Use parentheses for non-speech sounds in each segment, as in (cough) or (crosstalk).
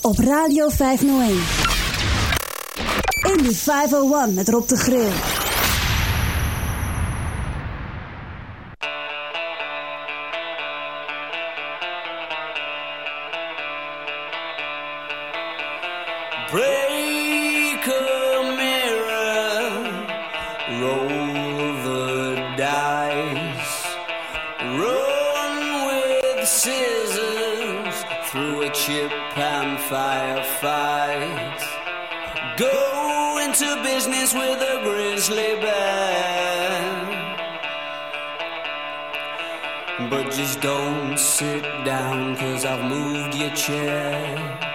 Op Radio 501. In de 501 met Rob de Grill. just don't sit down, cause I've moved your chair.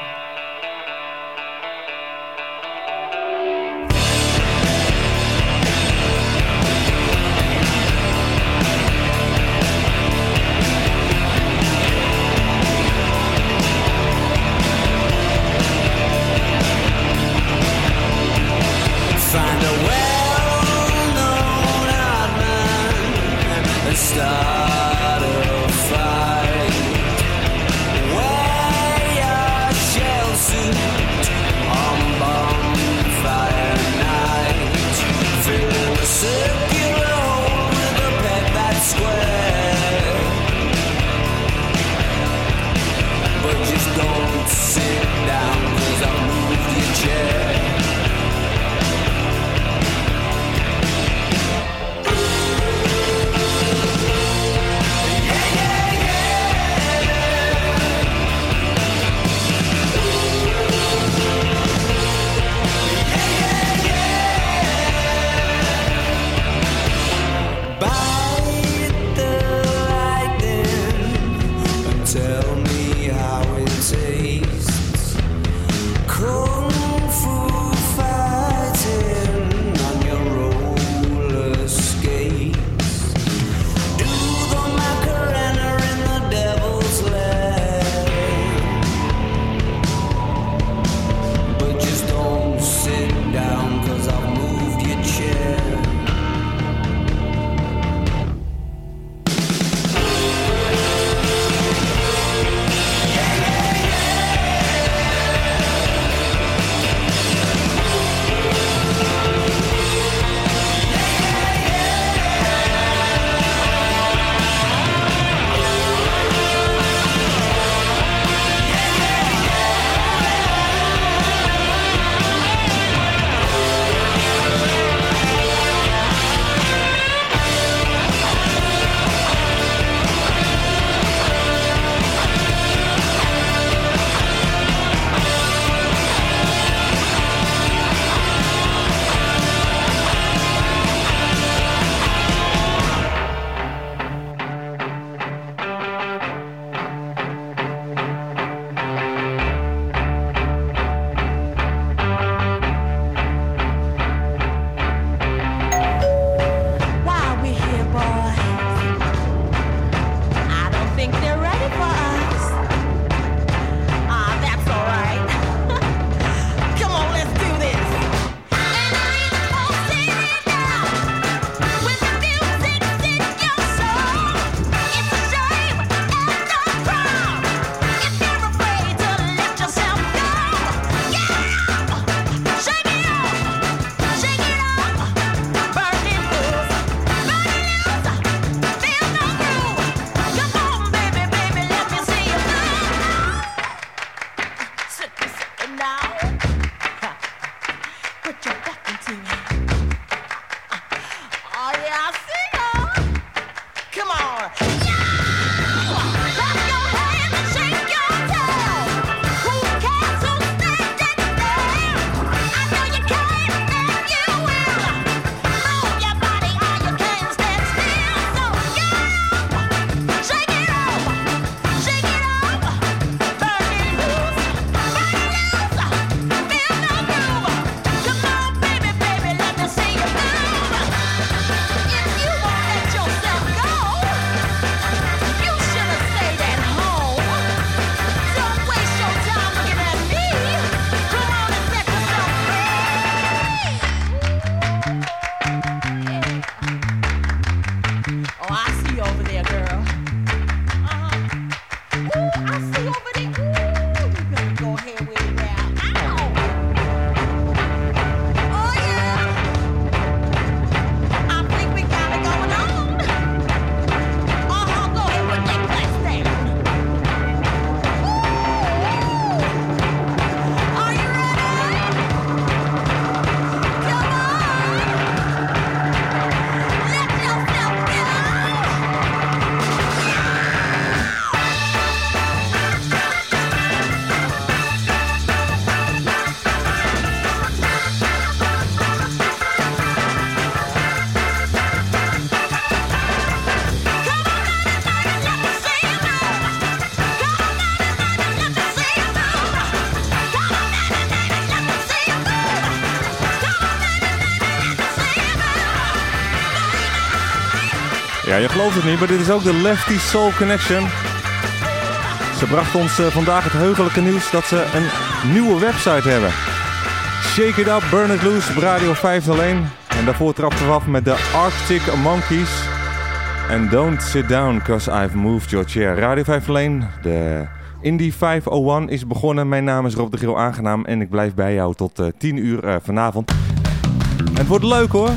Je gelooft het niet, maar dit is ook de Lefty Soul Connection. Ze bracht ons eh, vandaag het heugelijke nieuws dat ze een nieuwe website hebben. Shake It Up, Burn It Loose op Radio 501. En daarvoor trapten we af met de Arctic Monkeys. En Don't Sit Down, cause I've moved your chair. Radio 501, de Indie 501 is begonnen. Mijn naam is Rob de Grill Aangenaam en ik blijf bij jou tot uh, 10 uur uh, vanavond. En het wordt leuk hoor.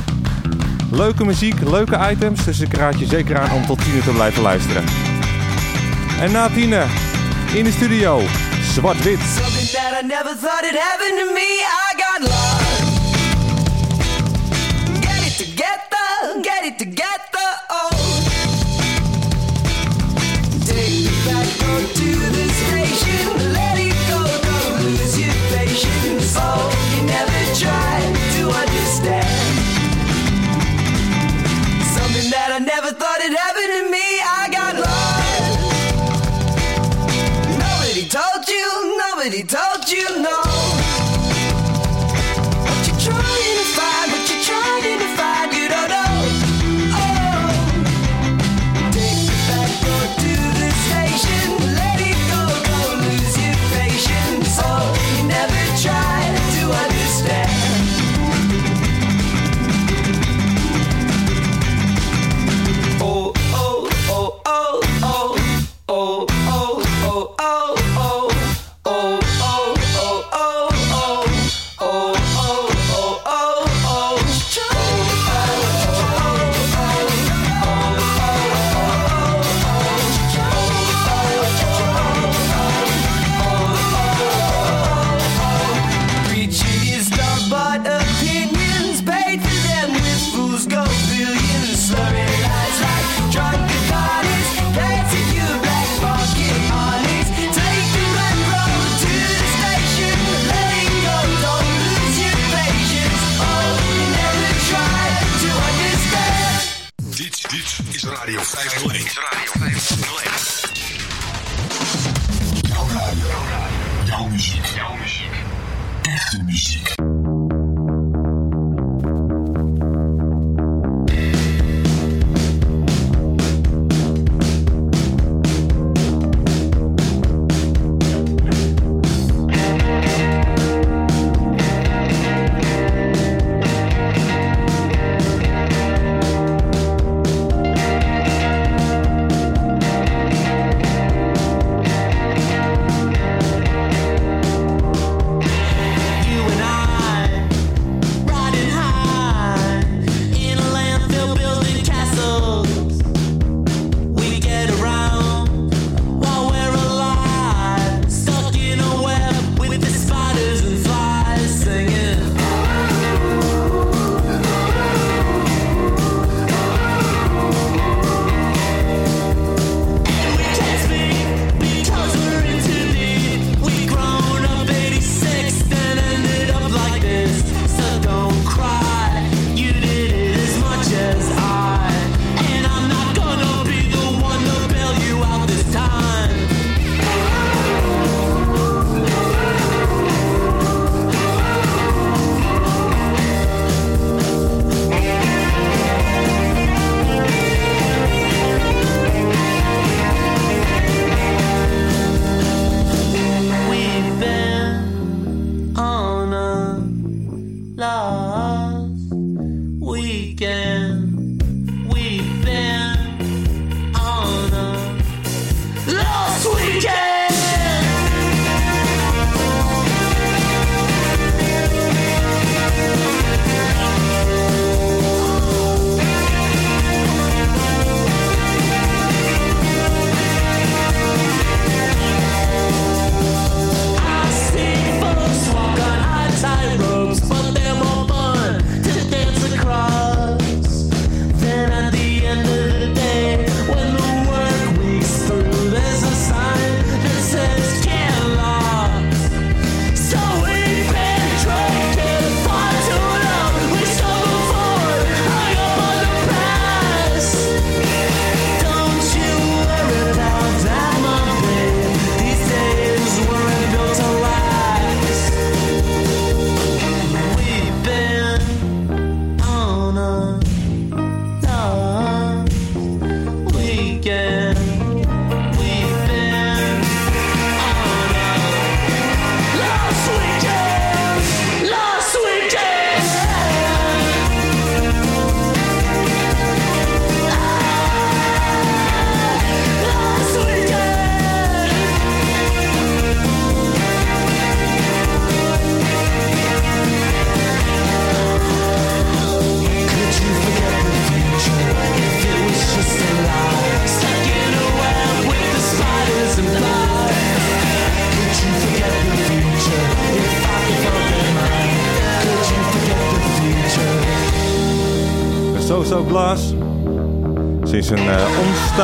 Leuke muziek, leuke items, dus ik raad je zeker aan om tot 10 uur te blijven luisteren. En na 10 in de studio, zwart-wit.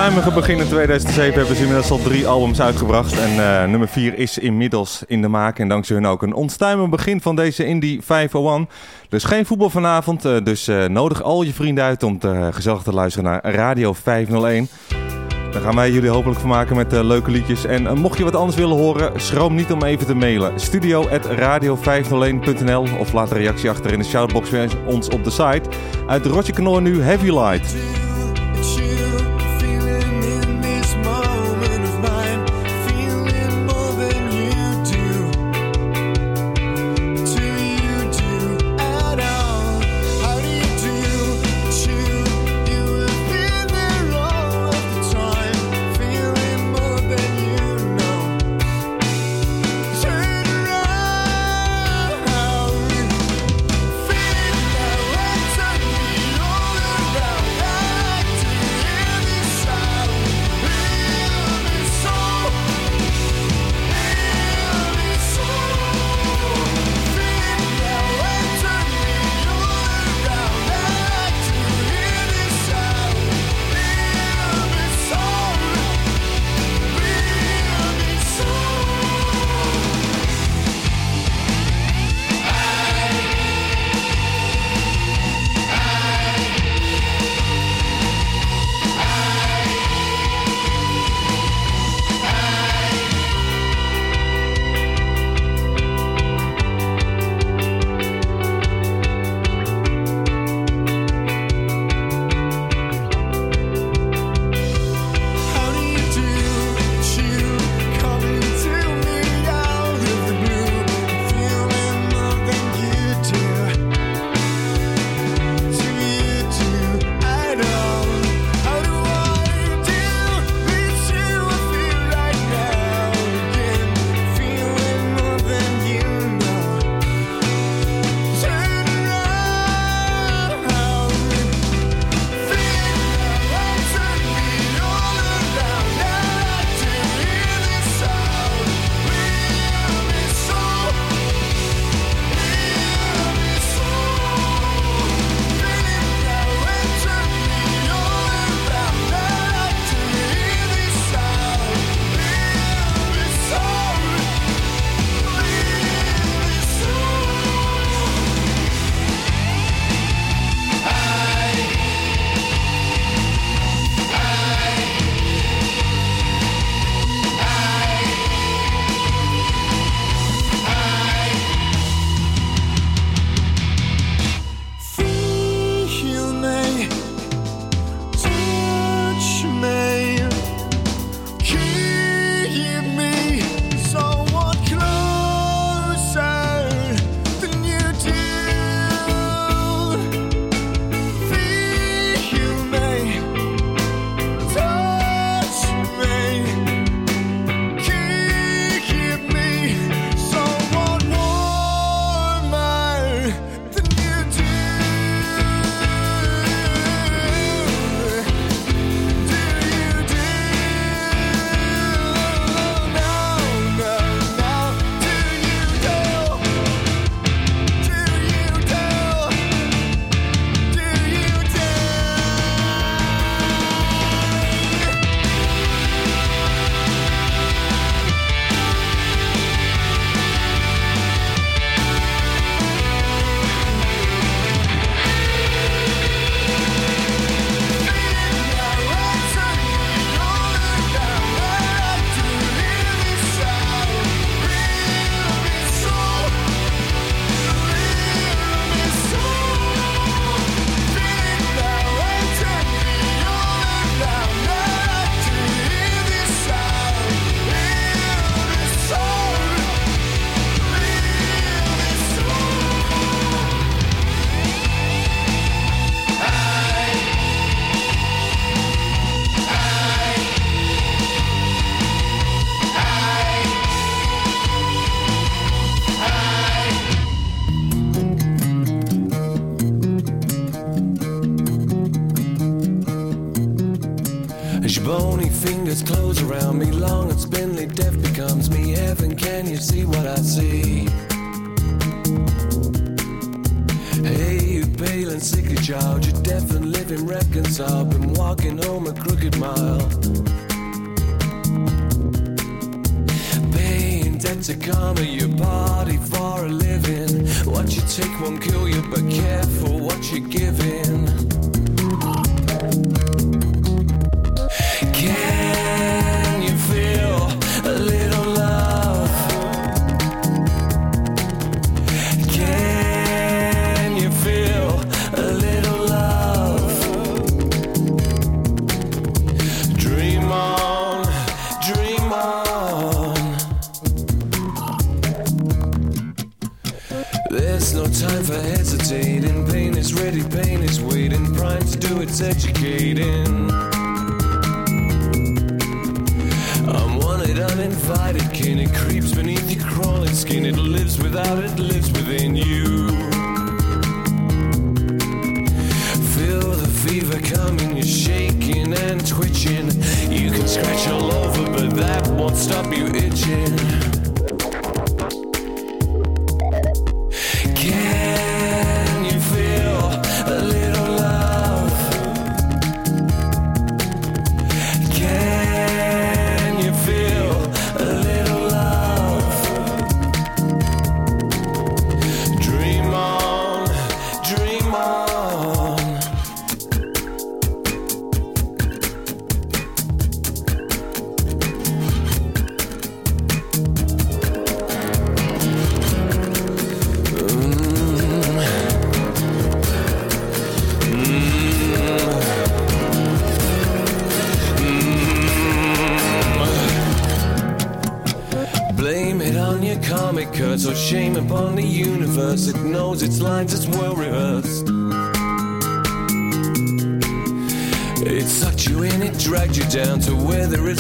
Onstuimige begin in 2007 hebben ze inmiddels al drie albums uitgebracht. En uh, nummer 4 is inmiddels in de maak. En dankzij hun ook een onstuimig begin van deze Indie 501. Dus geen voetbal vanavond. Uh, dus nodig al je vrienden uit om te, gezellig te luisteren naar Radio 501. Daar gaan wij jullie hopelijk van maken met leuke liedjes. En mocht je wat anders willen horen, schroom niet om even te mailen. Studio.radio501.nl Of laat een reactie achter in de shoutbox bij ons op de site. Uit Roger Knor nu Heavy Light.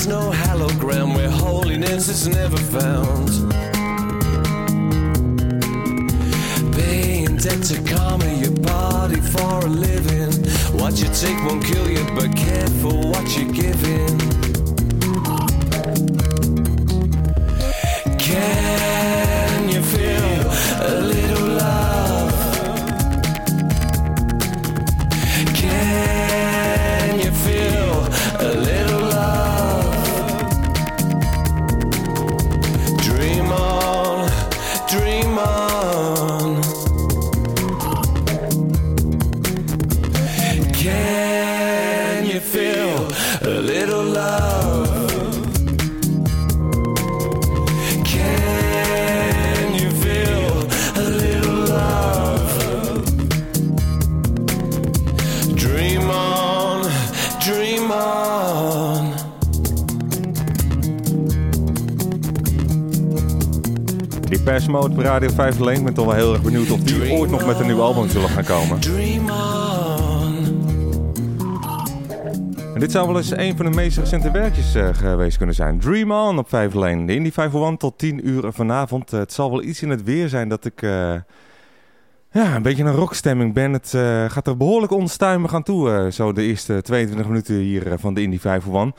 No ground, where holiness is never found. Radio 5 alleen. Ik ben toch wel heel erg benieuwd of die ooit nog met een nieuw album zullen gaan komen. Dream on. En dit zou wel eens een van de meest recente werkjes eh, geweest kunnen zijn. Dream On op 5 alleen. De Indie 501 tot 10 uur vanavond. Eh, het zal wel iets in het weer zijn dat ik eh, ja, een beetje een rockstemming ben. Het gaat er behoorlijk onstuimig aan toe. zo de eerste 22 minuten hier van de Indie 501.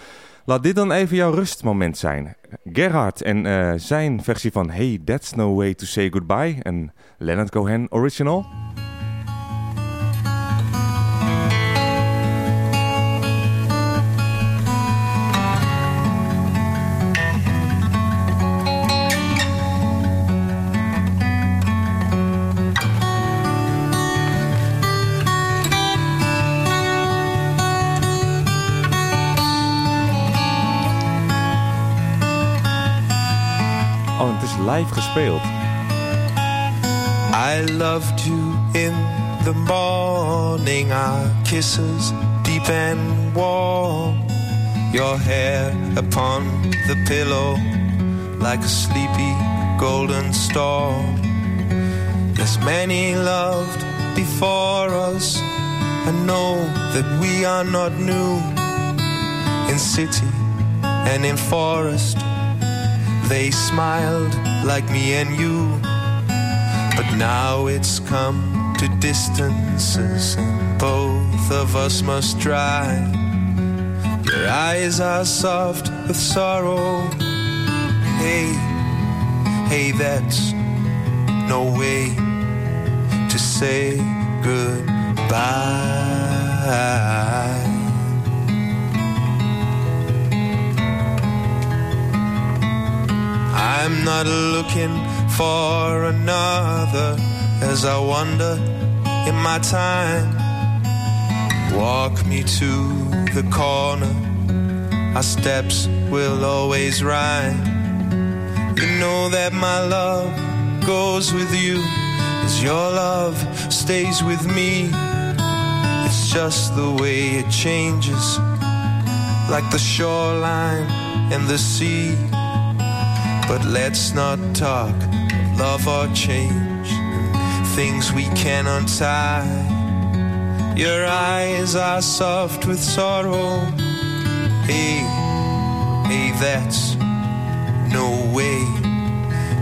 Laat dit dan even jouw rustmoment zijn. Gerhard en eh, zijn versie van Hey, That's No Way To Say Goodbye. Een Leonard Cohen original. Live gespeeld. I loved you in the morning, our kisses deep and warm. Your hair upon the pillow, like a sleepy golden storm. Yes, many loved before us. I know that we are not new in city and in forest. They smiled like me and you. But now it's come to distances, and both of us must try. Your eyes are soft with sorrow. Hey, hey, that's no way to say goodbye. I'm not looking for another as I wander in my time. Walk me to the corner, our steps will always rhyme. You know that my love goes with you as your love stays with me. It's just the way it changes, like the shoreline and the sea. But let's not talk of love or change, things we can untie. Your eyes are soft with sorrow. Hey, hey, that's no way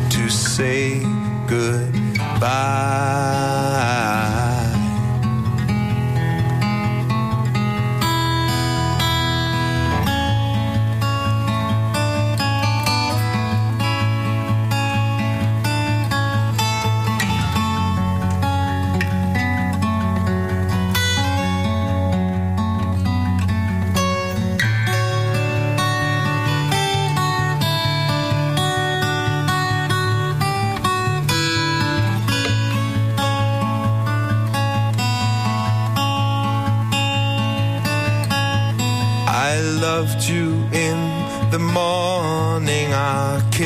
to say goodbye.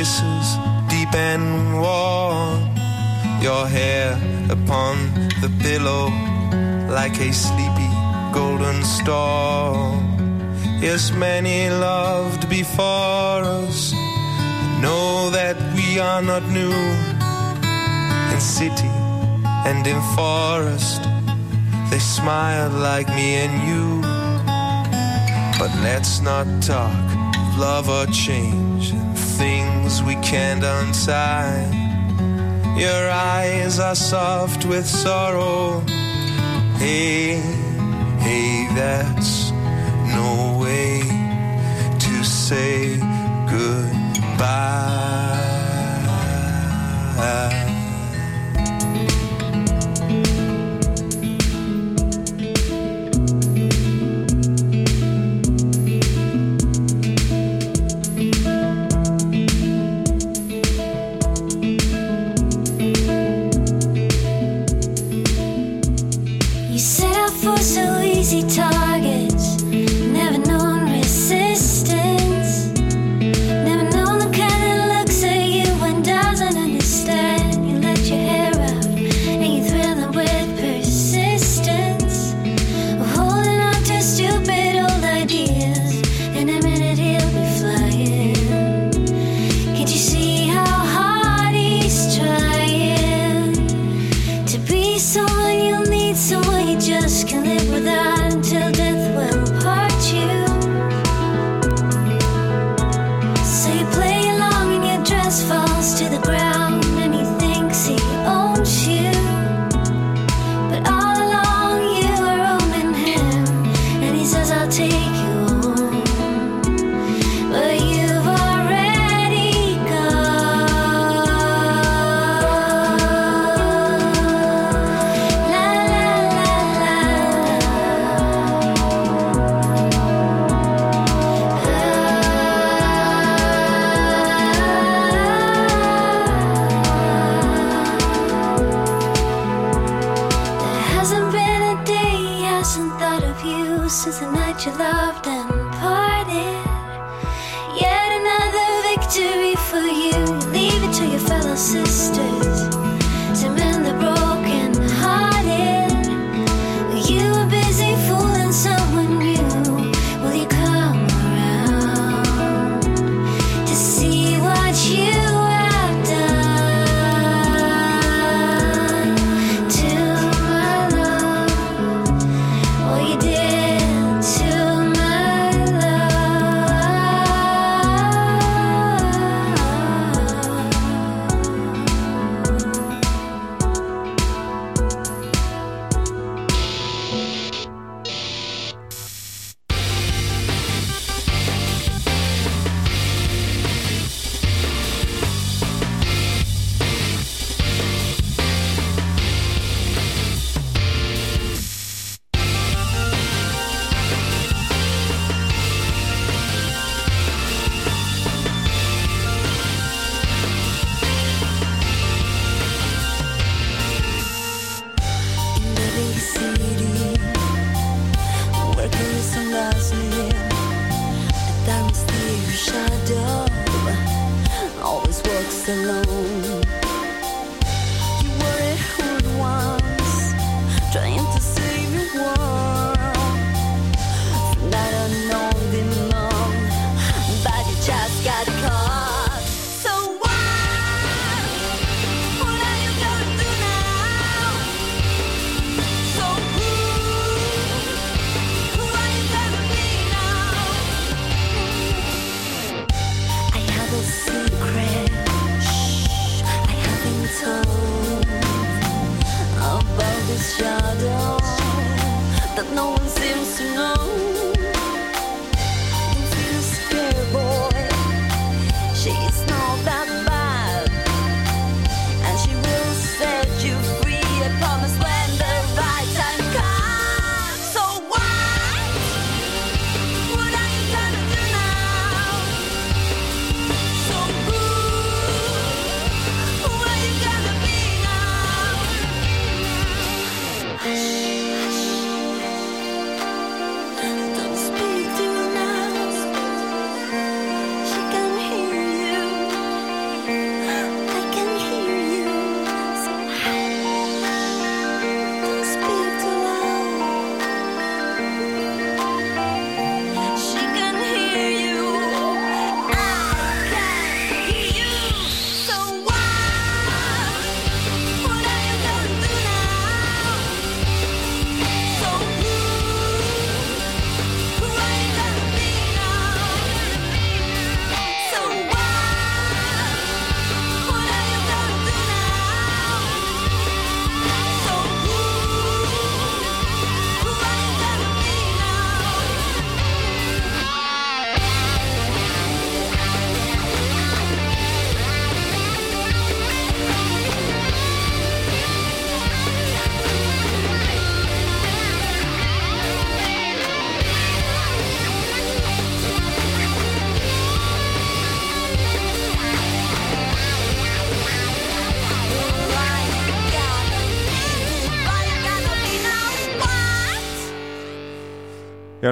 Kisses deep and warm. Your hair upon the pillow, like a sleepy golden storm. Yes, many loved before us. Know that we are not new in city and in forest. They smile like me and you. But let's not talk of love or change we can't untie. Your eyes are soft with sorrow. Hey, hey, that's no way to say goodbye.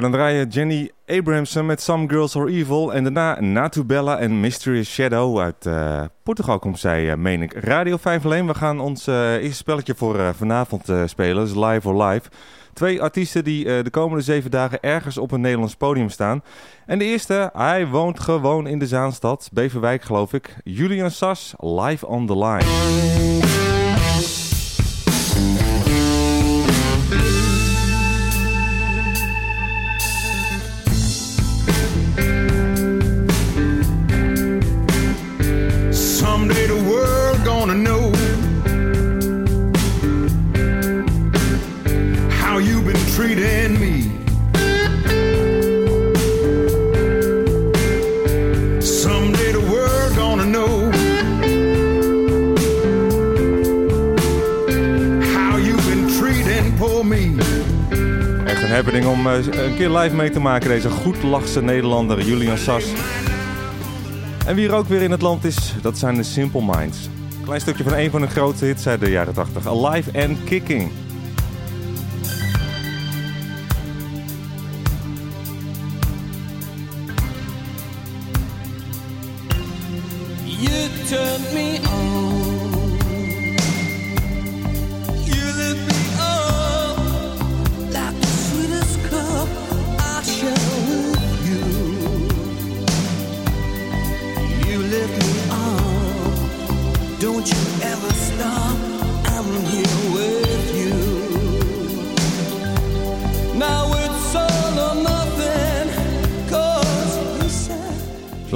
Dan draai je Jenny Abrahamson met Some Girls Are Evil. En daarna Natu Bella en Mysterious Shadow uit eh, Portugal komt zij, eh, meen ik. Radio 5 alleen. We gaan ons eh, eerste spelletje voor vanavond spelen. Is Live or Live. Twee artiesten die de komende zeven dagen ergens op een Nederlands podium staan. En de eerste, hij woont gewoon in de Zaanstad. Beverwijk geloof ik. Julian Sas, live on the line. Eh, een keer live mee te maken. Deze goed lachse Nederlander Julian Sas. En wie er ook weer in het land is, dat zijn de Simple Minds. Klein stukje van een van de grootste hits uit de jaren 80. Alive and Kicking.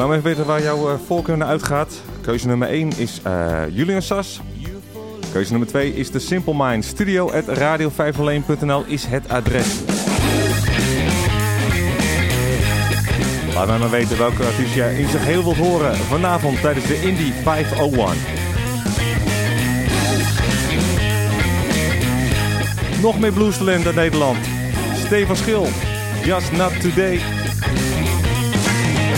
Laat me even weten waar jouw eh, voorkeur naar uitgaat. Keuze nummer 1 is eh, Julian Sas. Keuze nummer 2 is de Simple Minds. Studio at radio501.nl is het adres. Laat mij maar weten welke artiest jij in zich heel wilt horen vanavond tijdens de Indie 501. Nog meer bluestalent uit Nederland. Stefan Schil, Just Not Today.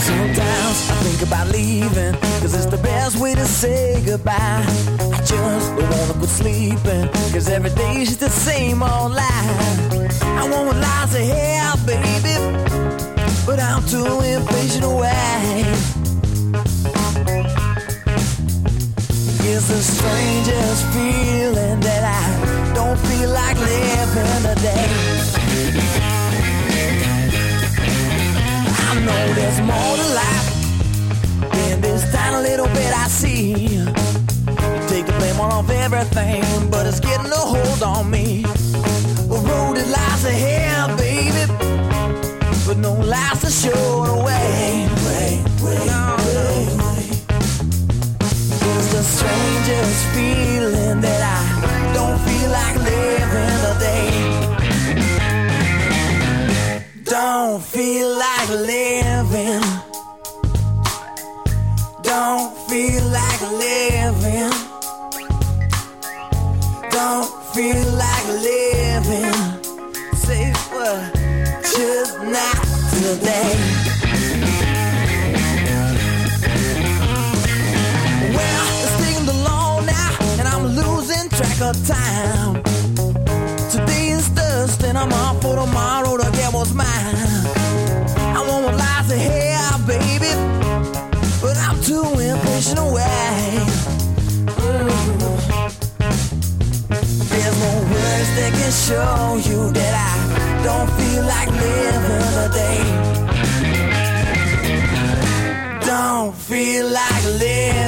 Sometimes I think about leaving, cause it's the best way to say goodbye. I just don't wanna quit sleeping, cause every day's just the same old lie. I want what lies ahead, baby, but I'm too impatient wait. It's the strangest feeling that I don't feel like living a day. I know there's more to life than this tiny little bit I see. Take the blame off everything, but it's getting a hold on me. A road that lies ahead, baby, but no lights to show the way. Wait, wait, wait, wait. It's the strangest feeling that I don't feel like living time. Today is Thursday, and I'm off for tomorrow to get what's mine. I want what lies ahead, baby, but I'm too impatient wait. Mm. There's no words that can show you that I don't feel like living a day. Don't feel like living.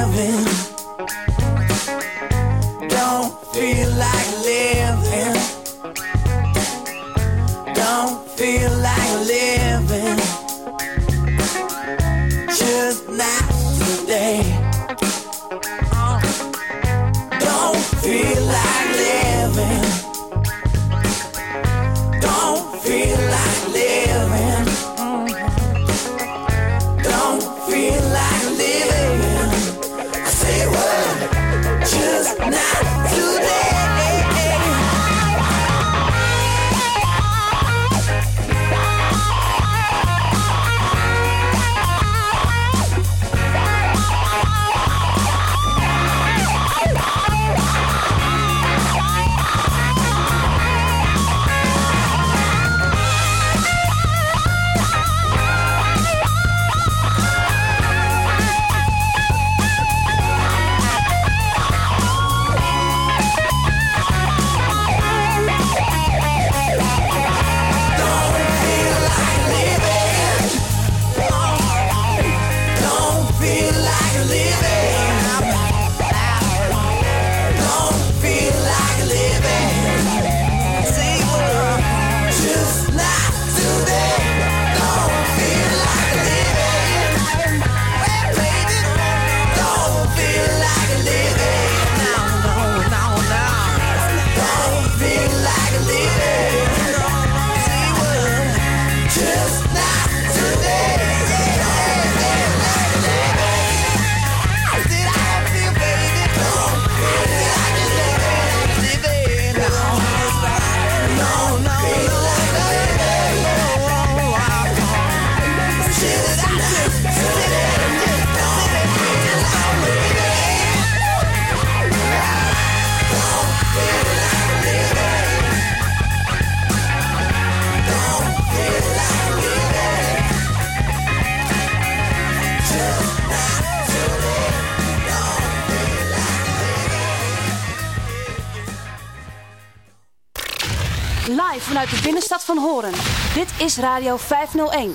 Is Radio 501.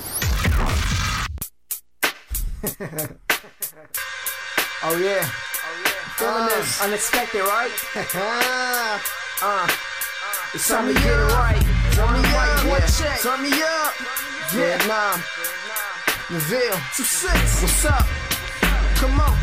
(laughs) Oh yeah. Feeling this (laughs) unexpected, right? uh, (laughs) it's time to get it right. Turn me up, one check. Turn me up. Vietnam. Neville. Two six. What's up? Come on.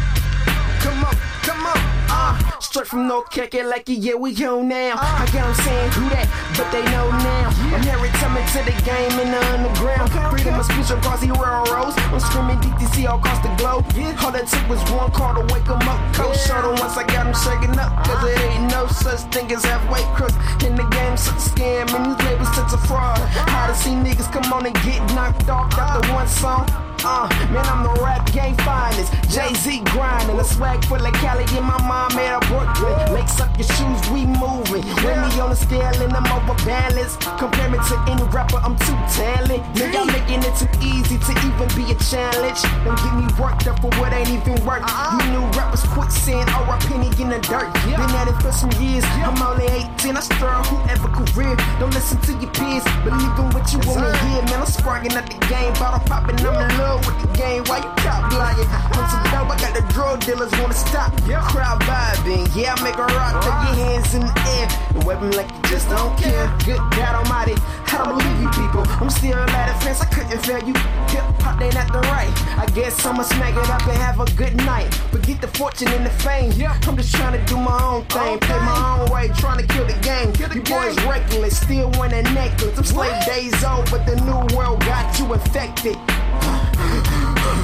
Come on. Come on. Uh, straight from North Keke, like yeah, we on now. I got them saying who that, but they know now. I'm Harry coming to the game in the underground. Freedom of speech across the railroads. I'm screaming DTC all across the globe. Yeah. All that took was one call to wake 'em up. Coach showed 'em once I got 'em shaking up. Cause it ain't no such thing as halfway crooks. In the game, such a scam, and these labels such a fraud. How to see niggas come on and get knocked off after one song. Uh, man, I'm the rap game finest. Jay Z grinding, a swag full of Cali in my mom of Brooklyn. Lakes up your shoes, we moving. With me on the scale and I'm over balanced. Compare me to any rapper, I'm too talented. Nigga, I'm making it too easy to even be a challenge. Don't get me worked up for what ain't even work. You new rappers quit saying, oh, I penny in the dirt. Been at it for some years. I'm only 18, I stir whoever career. Don't listen to your peers, believe in what you wanna hear. Man, I'm sparking at the game, bottle popping, I'm in love with the game. Why you cop lying? I'm so dope, I got the drug dealers wanna stop. Crowd vibing, yeah, I make a rock, throw your hands in the air. And wave like you just don't care. Good God Almighty, I don't believe you people. I'm still at a fence, I couldn't fail you. Hip hop ain't at the right. I guess I'ma smack it up and have a good night. Forget the fortune and the fame. I'm just trying to do my own thing, play my own way, trying to kill the game. You boys reckless, still want a necklace. Them slave days old, but the new world got you infected.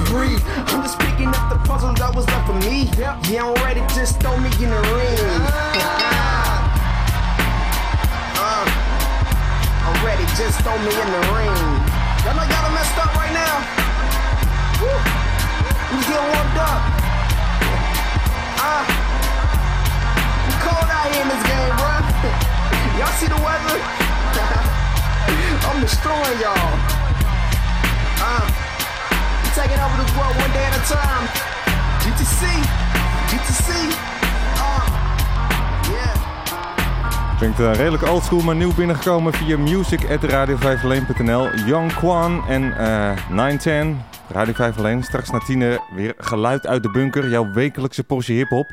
Breathe. I'm just picking up the puzzles that was left for me. Yeah, I'm ready, just throw me in the ring. Uh, I'm ready, just throw me in the ring. Y'all know y'all messed up right now. Woo. We getting warmed up. Uh, we cold out here in this game, bruh. (laughs) Y'all see the weather? (laughs) I'm destroying y'all. Uh, taking over this world one day at a time. GTC, GTC. Uh, yeah. Klinkt uh, redelijk oldschool, maar nieuw binnengekomen via music.radio501.nl. Young Kwan en eh 910. Radio 5 alleen. Straks na tienen weer geluid uit de bunker. Jouw wekelijkse portie hip-hop.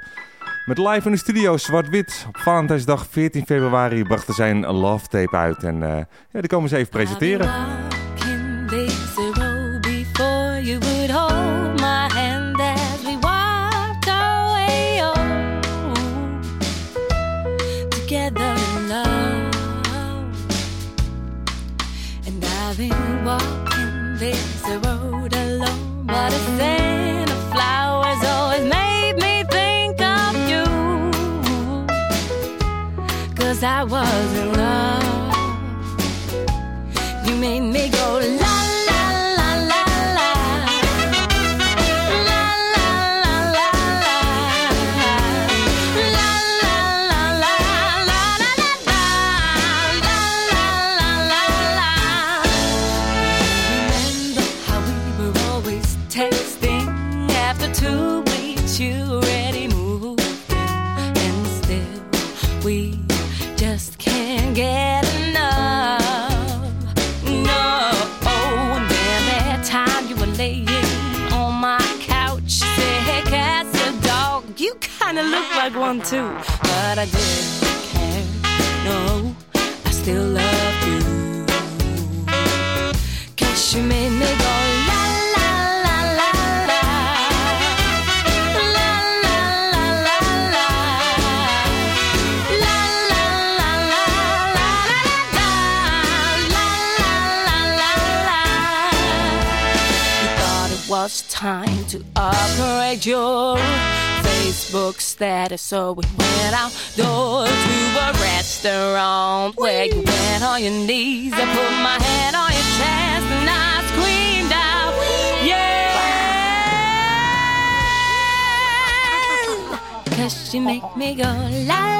Met live in de studio Zwart-Wit. Op Valentijnsdag 14 februari brachten zij een love tape uit. En eh, ja, die komen ze even presenteren. Walking this like one too." But I didn't care. No, I still love you. Cause you made me go la la la la la. La la la la la. La la la la la la la. La. You thought it was time to upgrade your Facebook status, so we went outdoors to a restaurant where you went on your knees. I put my hand on your chest and I screamed out, yeah. Cause you make me go la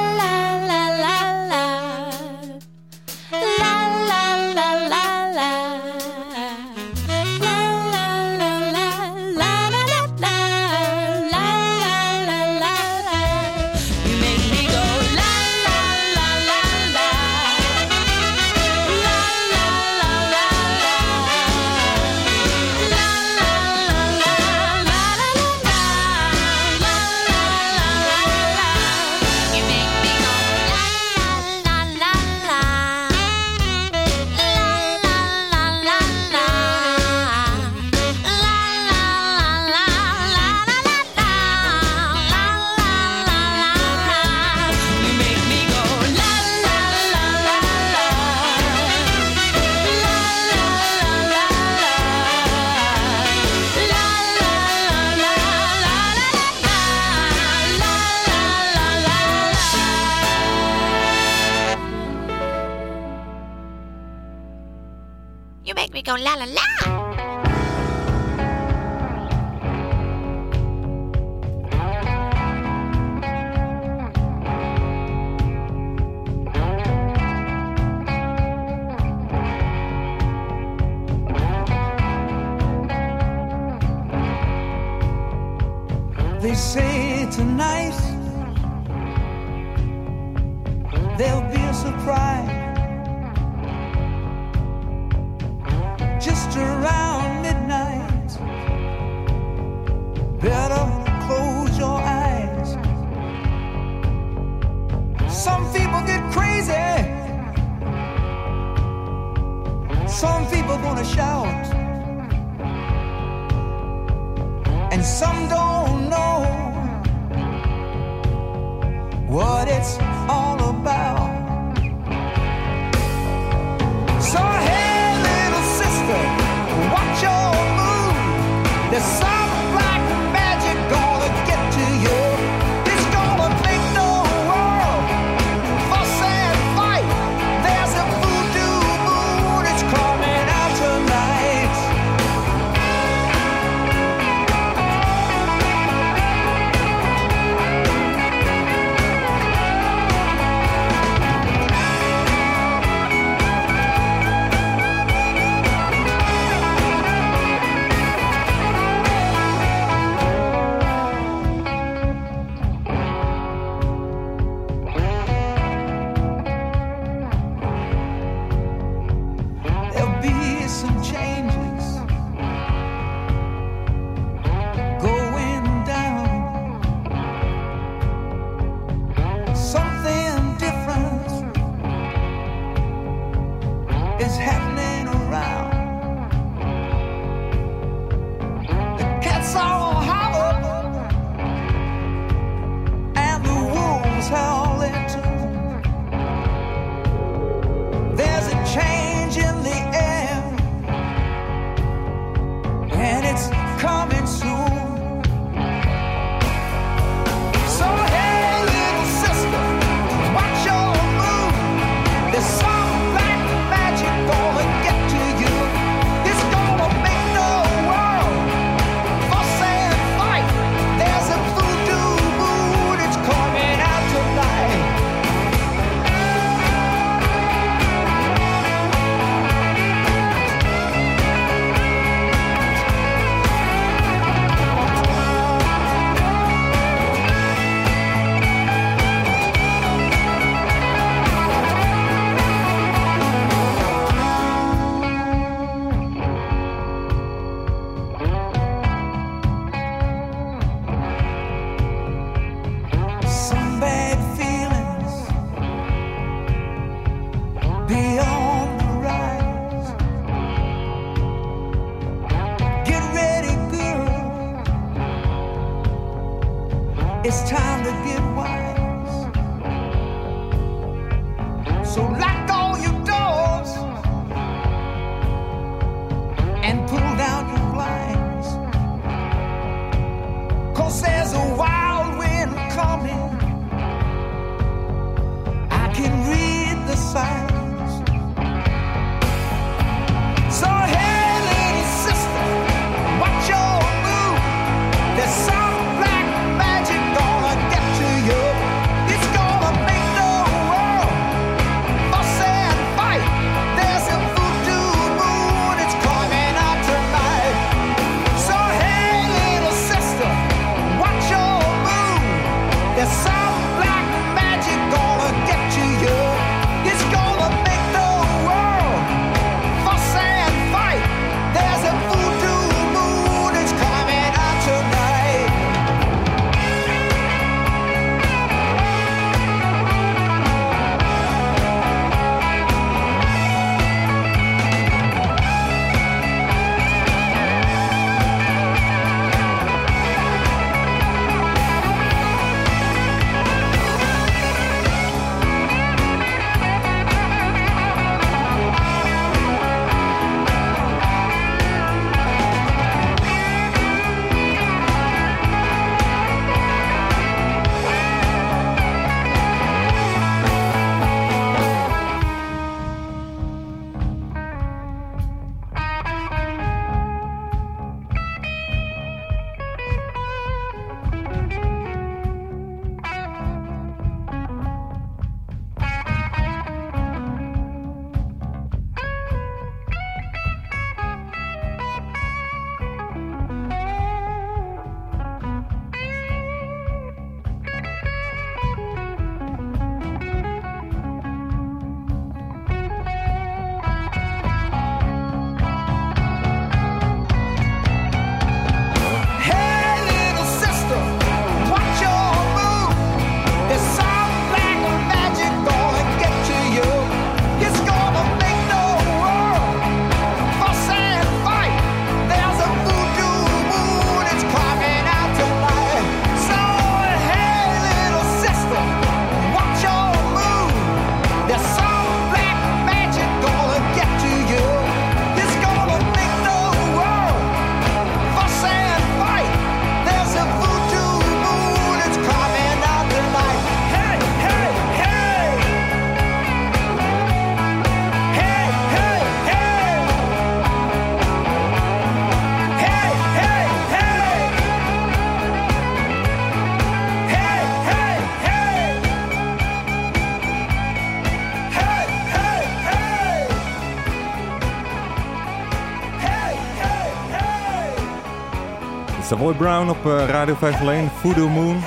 Savoy Brown op eh, Radio 501, Voodoo Moon.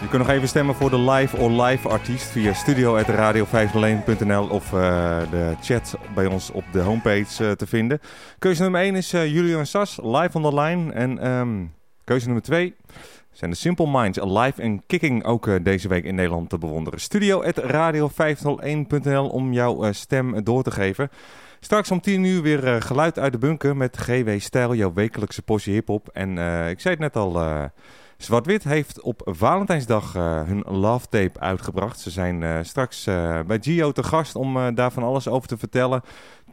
Je kunt nog even stemmen voor de live or live artiest via studio.radio501.nl of eh, de chat bij ons op de homepage eh, te vinden. Keuze nummer 1 is eh, Julian Sas, live on the line. En ehm, keuze nummer 2 zijn de Simple Minds, live en kicking ook deze week in Nederland te bewonderen. Studio.radio501.nl om jouw stem door te geven. Straks om 10 uur weer eh, geluid uit de bunker met GW Stijl, jouw wekelijkse portie hiphop. En eh, ik zei het net al, eh, Zwart-Wit heeft op Valentijnsdag hun love tape uitgebracht. Ze zijn straks bij Gio te gast om daar van alles over te vertellen.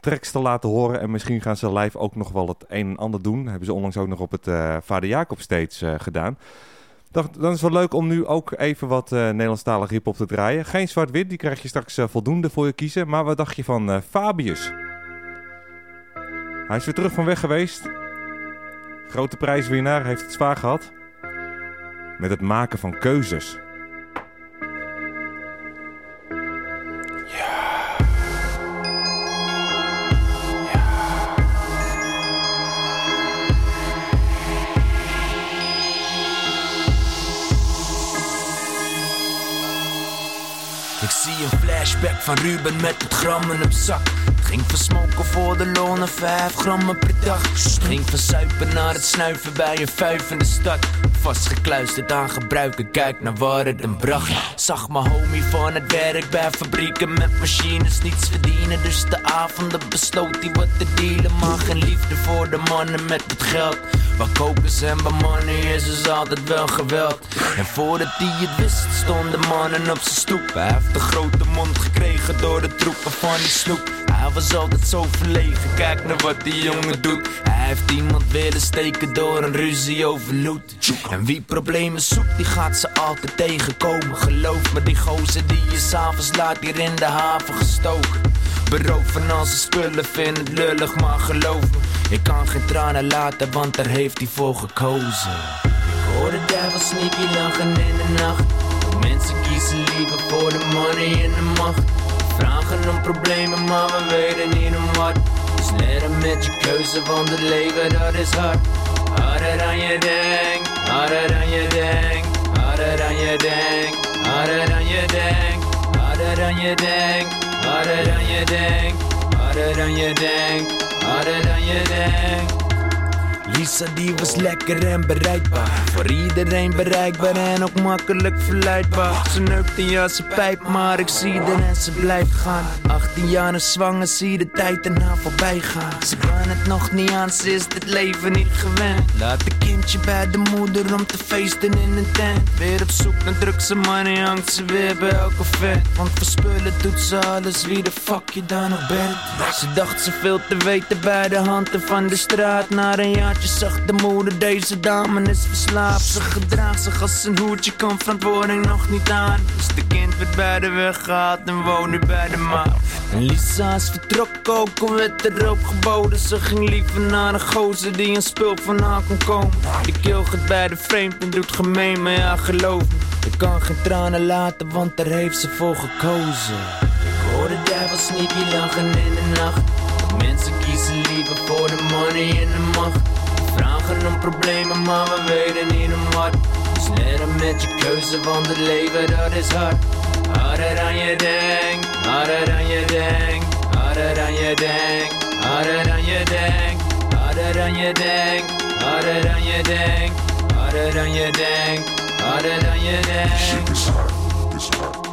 Tracks te laten horen en misschien gaan ze live ook nog wel het een en ander doen. hebben ze onlangs ook nog op het Vader Jacob eh, gedaan. Dan is het wel leuk om nu ook even wat eh Nederlandstalige hip-hop te draaien. Geen zwart-wit, die krijg je straks voldoende voor je kiezen. Maar wat dacht je van Fabius? Hij is weer terug van weg geweest. Grote prijswinnaar, heeft het zwaar gehad. Met het maken van keuzes. Ik zie een flashback van Ruben met het grammen op zak. Ging van smoken voor de lonen, 5 grammen per dag. Ging van zuipen naar het snuiven bij een vijf in de stad. Vastgekluisterd aan gebruiken, kijk naar waar het hem bracht. Zag mijn homie van het werk bij fabrieken met machines niets verdienen. Dus de avonden besloot hij wat te dealen. Maar geen liefde voor de mannen met het geld. Waar kokers en waar money is, is altijd wel geweld. En voordat hij het wist, stonden mannen op zijn stoep. Hij heeft een grote mond gekregen door de troepen van die snoep. Was altijd zo verlegen, kijk naar wat die jongen doet. Hij heeft iemand willen steken door een ruzie over loot. En wie problemen zoekt, die gaat ze altijd tegenkomen. Geloof me, die gozer die je s'avonds laat hier in de haven gestoken. Beroofd van al zijn spullen, vind het lullig, maar geloof me. Ik kan geen tranen laten, want daar heeft hij voor gekozen. Ik hoor de duivel sneaky lachen in de nacht. Mensen kiezen liever voor de money en de macht. Vragen om problemen, maar we weten niet om wat. Dus met je keuze, want het leven dat is hard. Harder dan je denkt, harder dan je denkt, harder dan je denkt, harder dan je denkt, harder dan je denkt, harder dan je denkt, harder dan je denkt, harder dan je denkt. Lisa die was lekker en bereikbaar. Voor iedereen bereikbaar en ook makkelijk verleidbaar. Ze neukt een jas, ze pijp, maar ik zie haar en ze blijft gaan. 18 jaar en zwanger, zie de tijd erna voorbij gaan. Ze kan het nog niet aan, ze is dit leven niet gewend. Laat een kindje bij de moeder om te feesten in een tent. Weer op zoek naar drugs en money, hangt ze weer bij elke vent. Want voor spullen doet ze alles, wie de fuck je dan nog bent. Ze dacht ze veel te weten bij de handen van de straat. Na een jaartje zag de moeder deze dame is verslaafd. Ze gedraagt zich als een hoedje, kan verantwoording nog niet aan. Dus de kind werd bij de weg gehaald en woont nu bij de maat En Lisa is vertrokken, ook al werd er geboden. Ze ging liever naar een gozer die een spul van haar kon komen. Die kill gaat bij de vreemd en doet gemeen, maar ja geloof me. Ik kan geen tranen laten, want daar heeft ze voor gekozen. Ik hoor de duivel sneaky lachen in de nacht. Mensen kiezen liever voor de money en de macht Vragen om problemen, maar we weten niet om wat. Op met je keuze, want het leven dat is hard. Harder dan je denkt, harder dan je denkt Harder dan je denkt, harder dan je denkt Harder dan je denkt, harder dan je denkt Harder dan je denkt, harder dan je denkt. Dit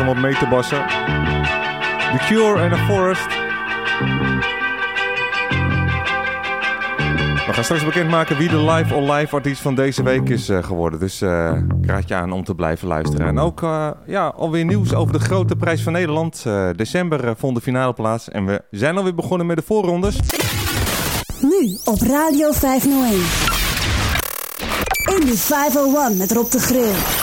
om op mee te bassen. The Cure and The Forest. We gaan straks bekendmaken wie de live or live artiest van deze week is eh, geworden. Dus eh ik raad je aan om te blijven luisteren. En ook eh, ja, alweer nieuws over de grote prijs van Nederland. December vond de finale plaats. En we zijn alweer begonnen met de voorrondes. Nu op Radio 501. In de 501 met Rob de Grill.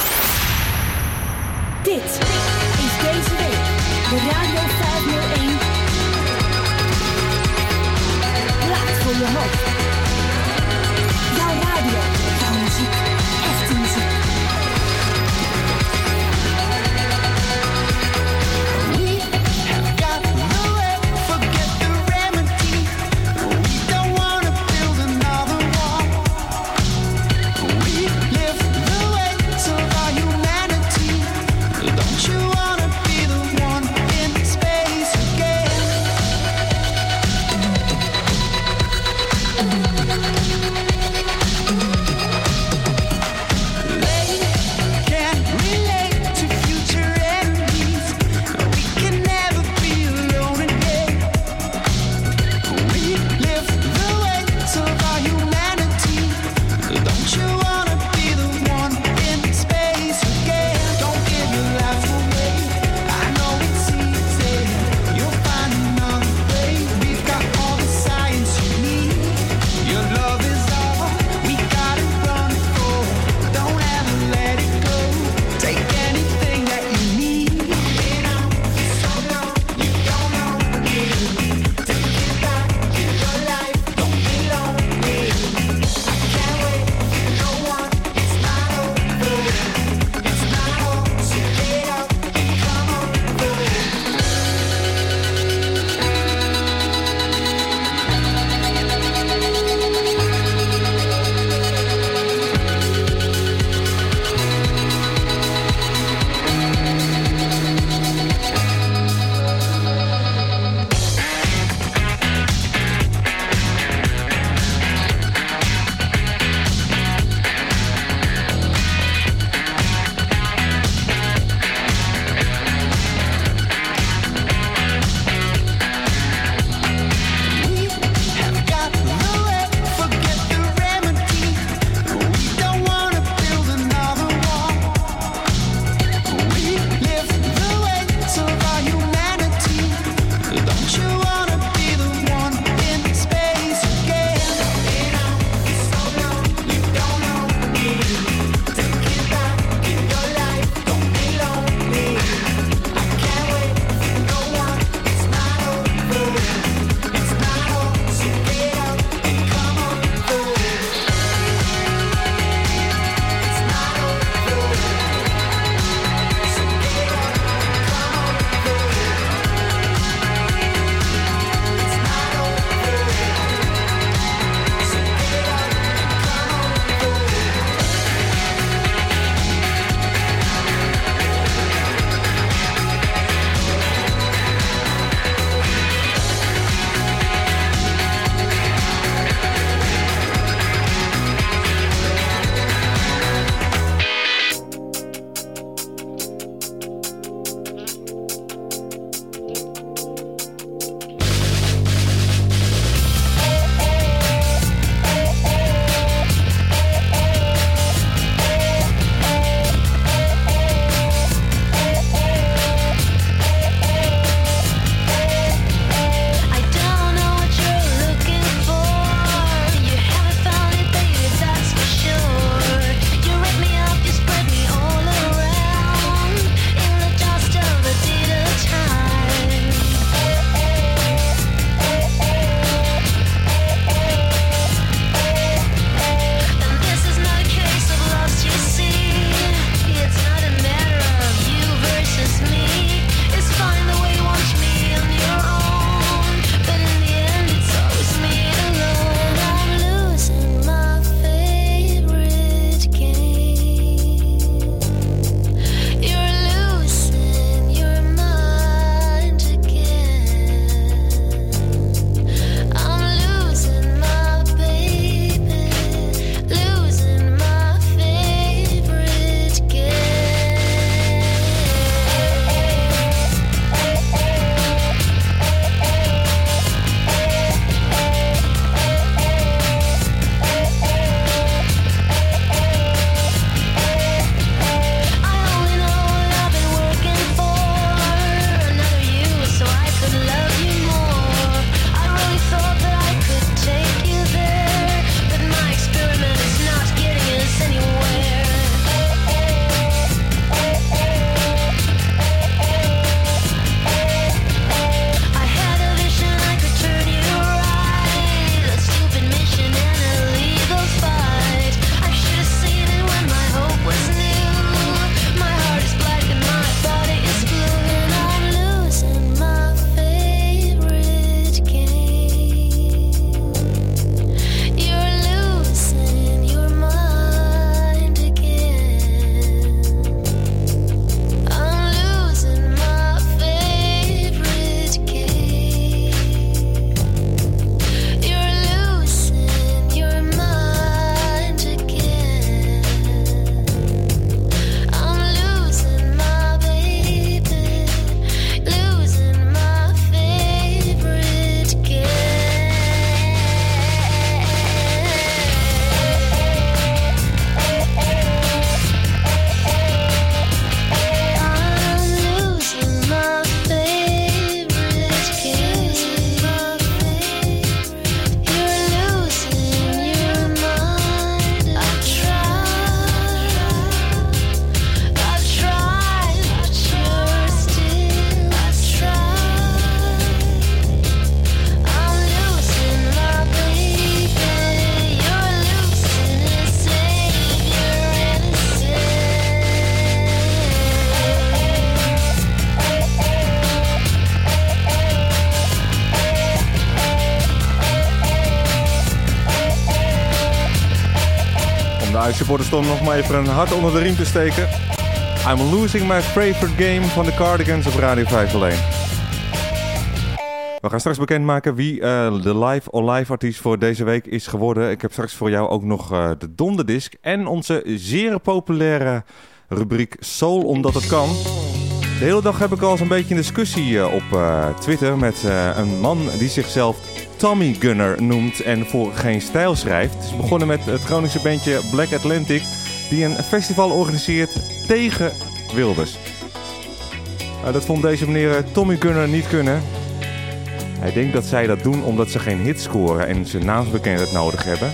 Supporters stonden nog maar even een hart onder de riem te steken. I'm losing my favorite game van de Cardigans op Radio 501. We gaan straks bekendmaken wie eh, de live or live artiest voor deze week is geworden. Ik heb straks voor jou ook nog eh, de donderdisc en onze zeer populaire rubriek Soul omdat het kan. De hele dag heb ik al eens een beetje een discussie eh, op Twitter met een man die zichzelf Tommy Gunner noemt en voor geen stijl schrijft. Het is begonnen met het Groningse bandje Black Atlantic die een festival organiseert tegen Wilders. Nou, dat vond deze meneer eh, Tommy Gunner niet kunnen. Hij denkt dat zij dat doen omdat ze geen hits scoren en zijn naamsbekendheid nodig hebben.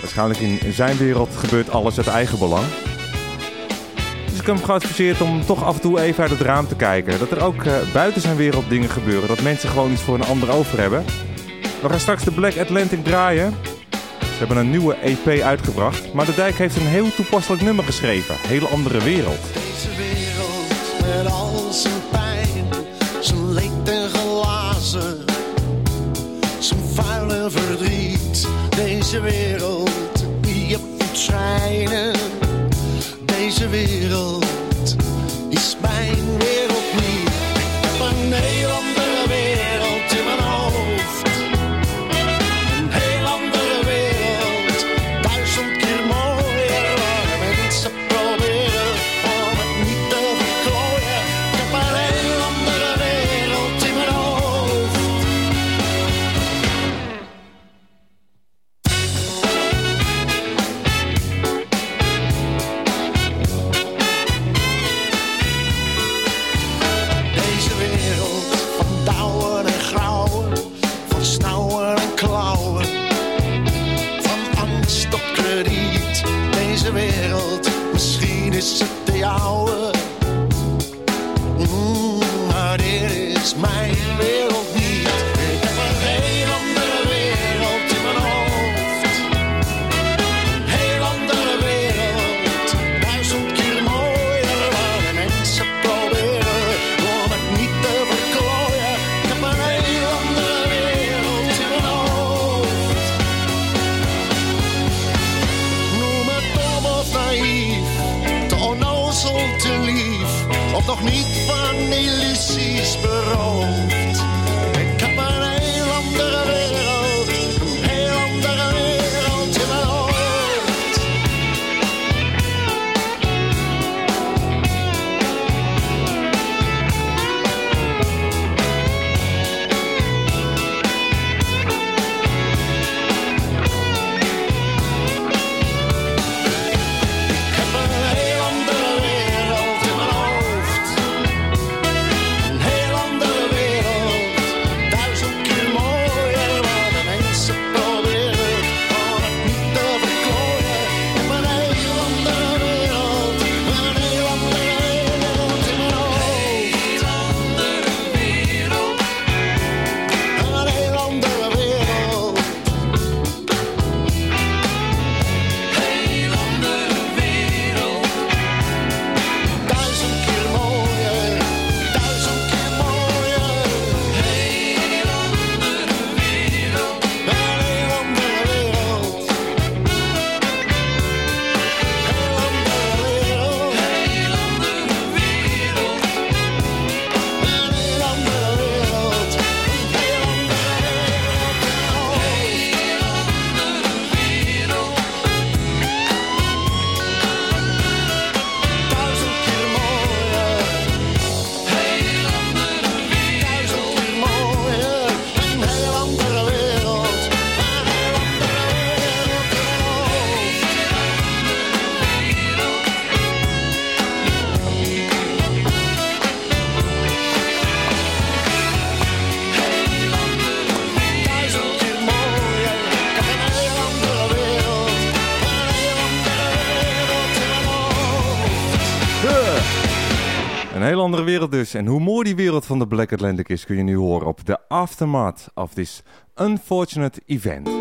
Waarschijnlijk in zijn wereld gebeurt alles uit eigen belang. Ik heb hem geadviseerd om toch af en toe even uit het raam te kijken. Dat er ook eh, buiten zijn wereld dingen gebeuren. Dat mensen gewoon iets voor een ander over hebben. We gaan straks de Black Atlantic draaien. Ze hebben een nieuwe EP uitgebracht. Maar de Dijk heeft een heel toepasselijk nummer geschreven. Hele andere wereld. Deze wereld met al zijn pijn, zijn leed en glazen, zijn vuil en verdriet. Deze wereld die je voelt schijnen, deze wereld is mijn wereld dus. En hoe mooi die wereld van de Black Atlantic is, kun je nu horen op The Aftermath of this unfortunate event.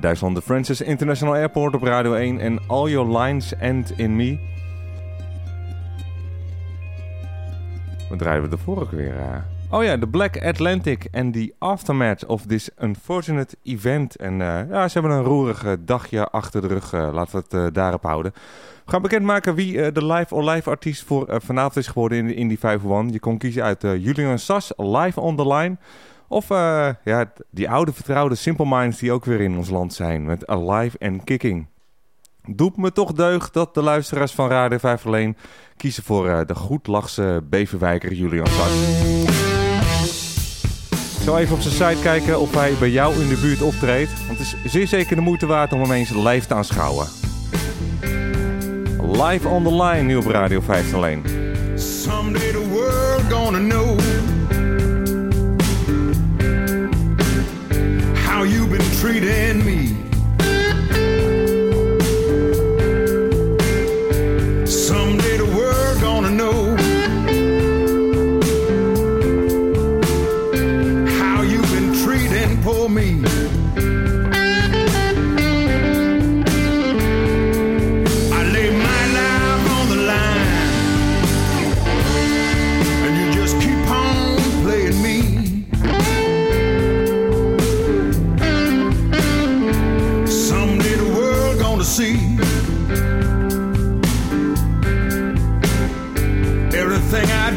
Uit Duitsland de Francis International Airport op Radio 1 en All Your Lines End In Me. Wat draaien we de vorige weer? eh? Oh ja, de Black Atlantic en the aftermath of this unfortunate event. En eh, ja, ze hebben een roerig eh, dagje achter de rug. eh, laten we het daarop houden. We gaan bekendmaken wie de live or live artiest voor vanavond is geworden in de Indie 501. Je kon kiezen uit Julian Sas, live on the line. Of eh, ja, die oude vertrouwde Simple Minds die ook weer in ons land zijn met Alive and Kicking. Doet me toch deugd dat de luisteraars van Radio 5 alleen kiezen voor eh, de goedlachse Beverwijker Julian Sas. Ik zal even op zijn site kijken of hij bij jou in de buurt optreedt. Want het is zeer zeker de moeite waard om hem eens live te aanschouwen. Live on the line nu op Radio 5 alleen. Someday the world gonna know treating me.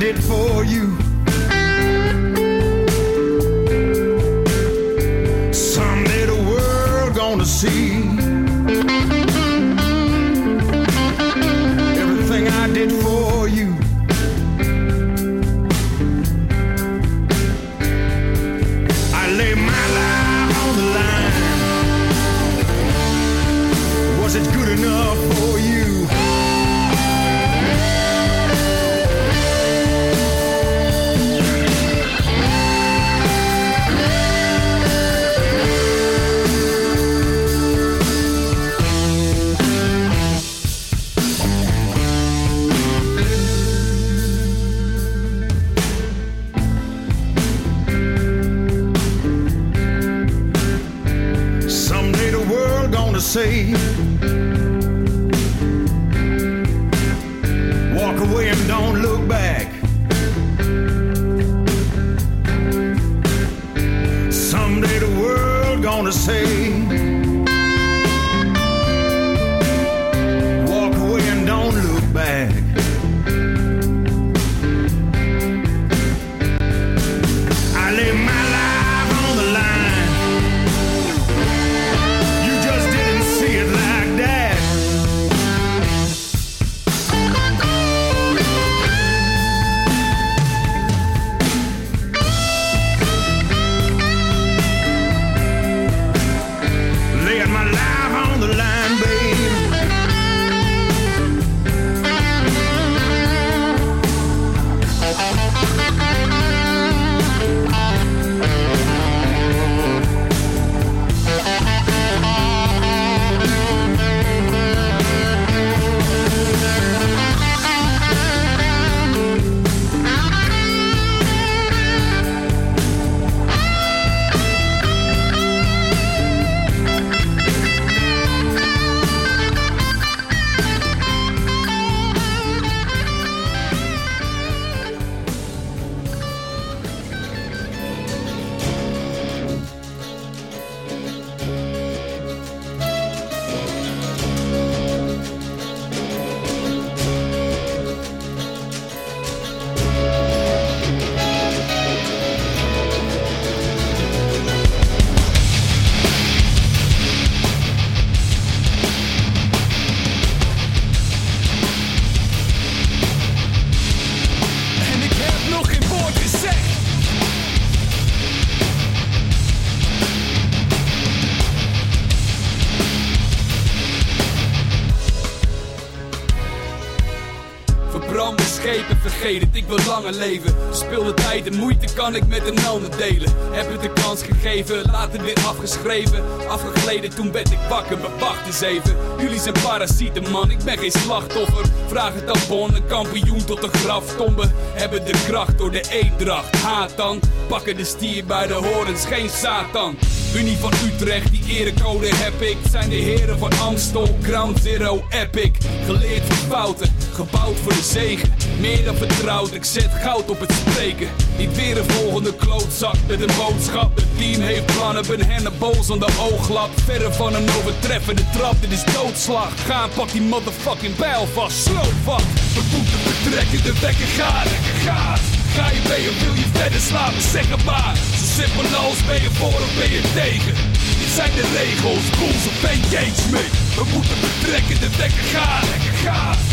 Did for you. Someday the world gonna see say. Walk away and don't look back. Someday the world gonna say. Langer leven. Speel de tijd en moeite kan ik met een ander delen. Heb het de kans gegeven, later weer afgeschreven. Afgegleden, toen werd ik wakker, maar wacht eens even. Jullie zijn parasieten, man, ik ben geen slachtoffer. Vraag het aan een kampioen tot de graftombe. Hebben de kracht door de eendracht. Haat dan, pakken de stier bij de horens, geen Satan. Unie van Utrecht, die erecode heb ik. Zijn de heren van Amstel, Ground Zero, Epic. Geleerd van fouten, gebouwd voor de zegen. Meer dan vertrouwd, ik zet goud op het spreken. Niet weer een volgende klootzak met een boodschap. Het team heeft plannen, ben henneboos aan de ooglap. Verre van een overtreffende trap, dit is doodslag. Ga en pak die motherfucking bijl vast. We moeten vertrekken, de wekker gaat, lekker gaat. Ga je mee of wil je verder slapen, zeg het maar. Zo simpel als ben je voor of ben je tegen. Dit zijn de regels, rules of engagement. We moeten vertrekken, de wekker gaat.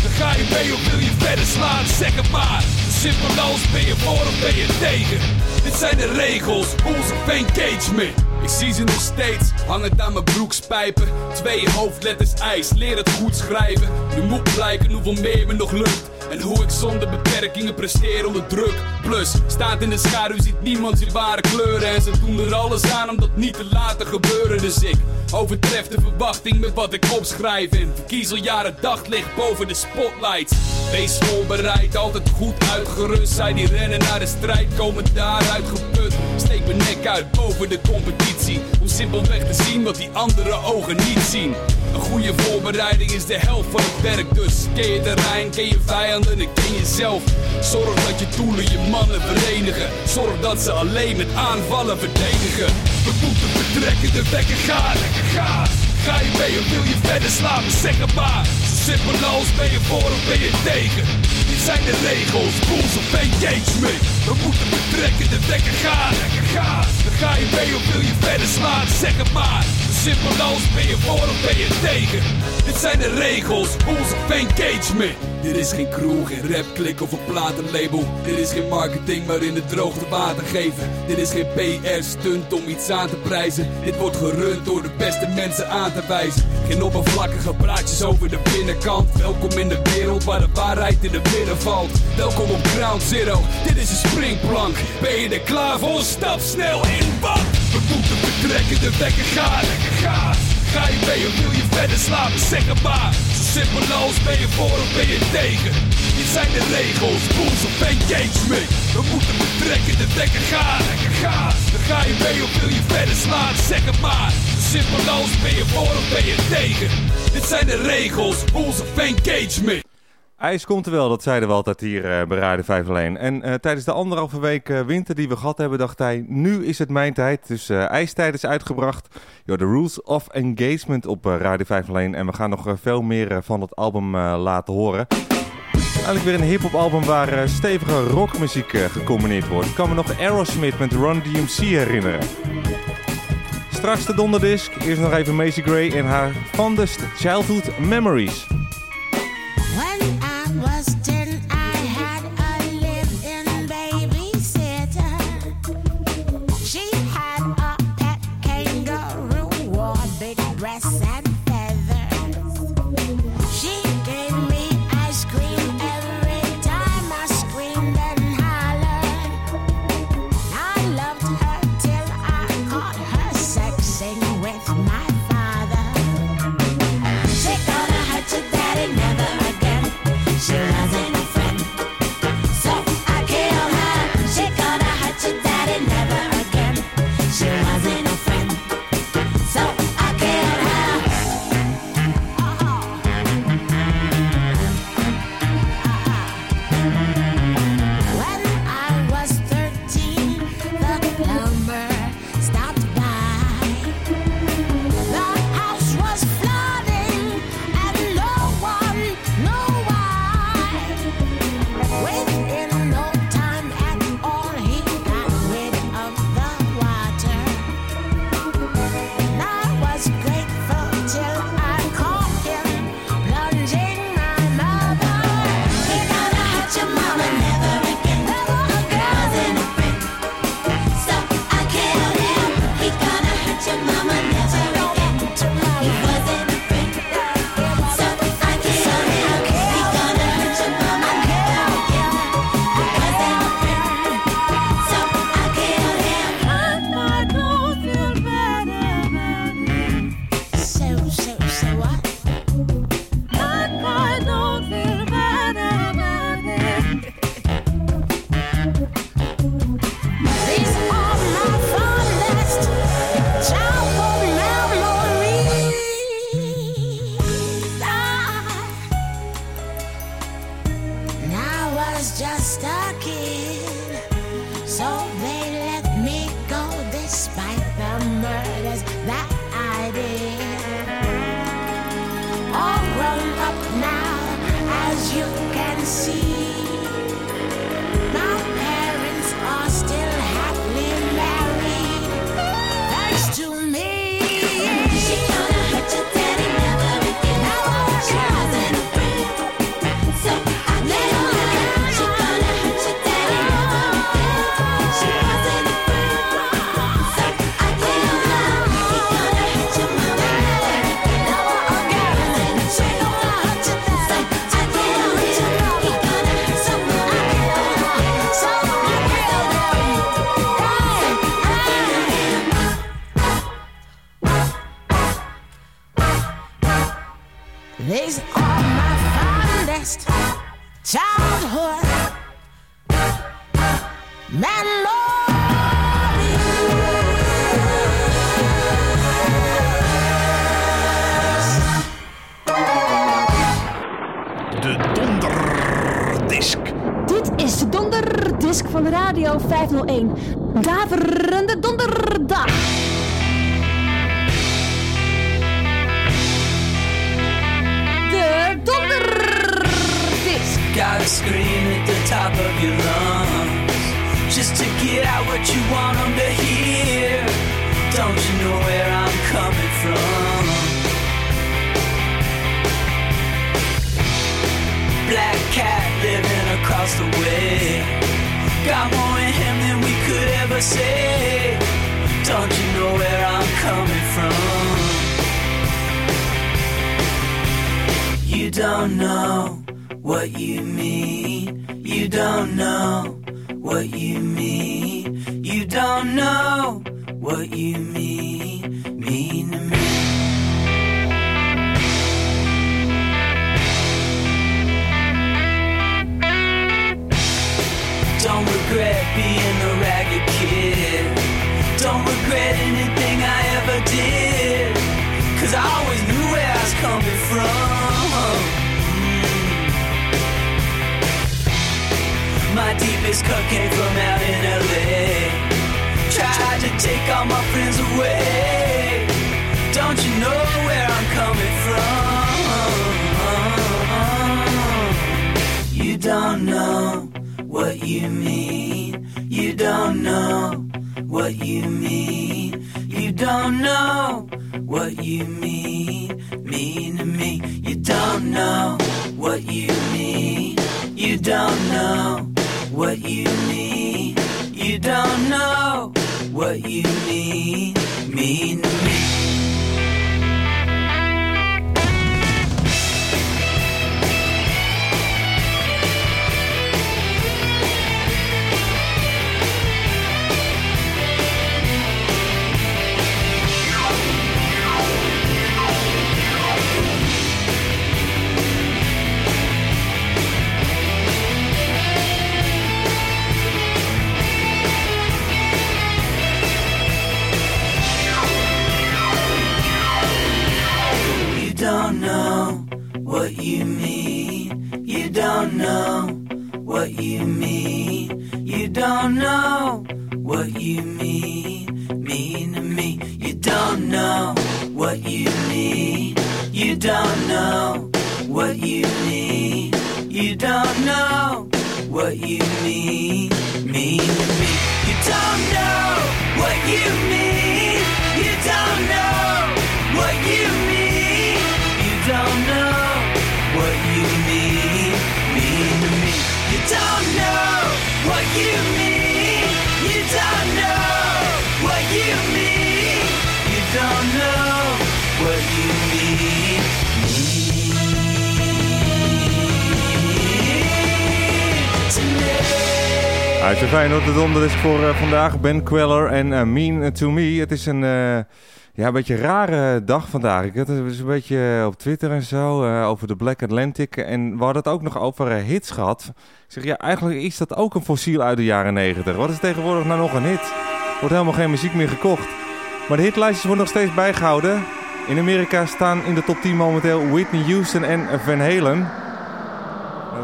Dan ga je mee of wil je verder slaan, zeg het maar. Simpel als ben je voor of ben je tegen. Dit zijn de regels, rules of engagement. Ik zie ze nog steeds, hangend aan mijn broekspijpen. Twee hoofdletters ijs, leer het goed schrijven. Nu moet blijken hoeveel meer me nog lukt. En hoe ik zonder beperkingen presteer onder druk. Plus, staat in de schaduw, ziet niemand zijn ware kleuren. En ze doen er alles aan om dat niet te laten gebeuren. Dus ik overtref de verwachting met wat ik opschrijf. En verkies al jaren daglicht boven de spotlights. Wees voorbereid, altijd goed uitgerust. Zij die rennen naar de strijd, komen daaruit geput. Steek mijn nek uit boven de competitie. Om simpelweg te zien wat die andere ogen niet zien. Een goede voorbereiding is de helft van het werk. Dus ken je terrein, ken je vijanden en ken jezelf. Zorg dat je doelen je mannen verenigen. Zorg dat ze alleen met aanvallen verdedigen. We moeten vertrekken, de wekker gaat, lekker gaat. Ga je mee of wil je verder slapen, zeg het maar. Zo simpel als ben je voor of ben je tegen. Dit zijn de regels, rules of engagement. We moeten vertrekken, de wekker gaat, lekker gaat. Dan ga je mee of wil je verder slaan, zeg het maar. Ben je voor of ben je tegen. Dit zijn de regels, of engagement. Dit is geen crew, geen rapklik of een platenlabel. Dit is geen marketing, maar in de droogte water geven. Dit is geen PR-stunt om iets aan te prijzen. Dit wordt gerund door de beste mensen aan te wijzen. Geen oppervlakkige praatjes over de binnenkant. Welkom in de wereld waar de waarheid in de midden valt. Welkom op Ground Zero, dit is een springplank. Ben je er klaar voor? Stap snel in, want we moeten vertrekken, de wekker gaat, gaat. Ga je mee of wil je verder slapen, zeg het maar. Zo simpel als ben je voor of ben je tegen. Dit zijn de regels, rules of engagement. We moeten betrekken, de dekker gaan. Dan ga je mee of wil je verder slaan, zeg maar. Simpel als ben je voor of ben je tegen. Dit zijn de regels, rules of engagement. IJs komt er wel, dat zeiden we altijd hier eh, bij Radio 5 alleen. En eh, tijdens de anderhalve week eh, winter die we gehad hebben, dacht hij... nu is het mijn tijd. Dus IJstijd is uitgebracht. Ja, The Rules of Engagement op Radio 5 alleen. En we gaan nog veel meer van het album laten horen. Eigenlijk weer een hip-hop album waar stevige rockmuziek gecombineerd wordt. Ik kan me nog Aerosmith met Run DMC herinneren. Straks de donderdisc. Eerst nog even Macy Gray en haar fondest childhood memories. When I Radio you mean. Uit de Feyenoord de Donder is voor eh, vandaag Ben Queller en eh, Mean to Me. Het is een, eh, ja, een beetje rare dag vandaag. Ik had het een beetje op Twitter en zo over de Black Atlantic. En we hadden het ook nog over hits gehad. Ik zeg, ja, eigenlijk is dat ook een fossiel uit de jaren 90. Wat is tegenwoordig nou nog een hit? Wordt helemaal geen muziek meer gekocht. Maar de hitlijstjes worden nog steeds bijgehouden. In Amerika staan in de top 10 momenteel Whitney Houston en Van Halen.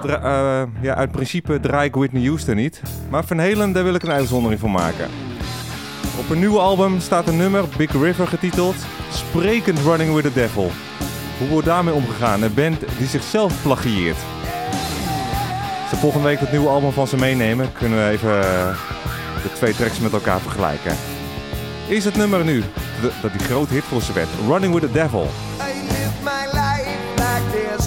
Eh, ja, uit principe draai ik Whitney Houston niet. Maar Van Halen, daar wil ik een uitzondering voor maken. Op een nieuwe album staat een nummer, Big River getiteld, Sprekend Running with the Devil. Hoe wordt daarmee omgegaan? Een band die zichzelf plagieert. Als volgende week het nieuwe album van ze meenemen, kunnen we even eh, de twee tracks met elkaar vergelijken. Is het nummer nu, dat die grote hit voor ze werd, Running with the Devil. I live my life like there's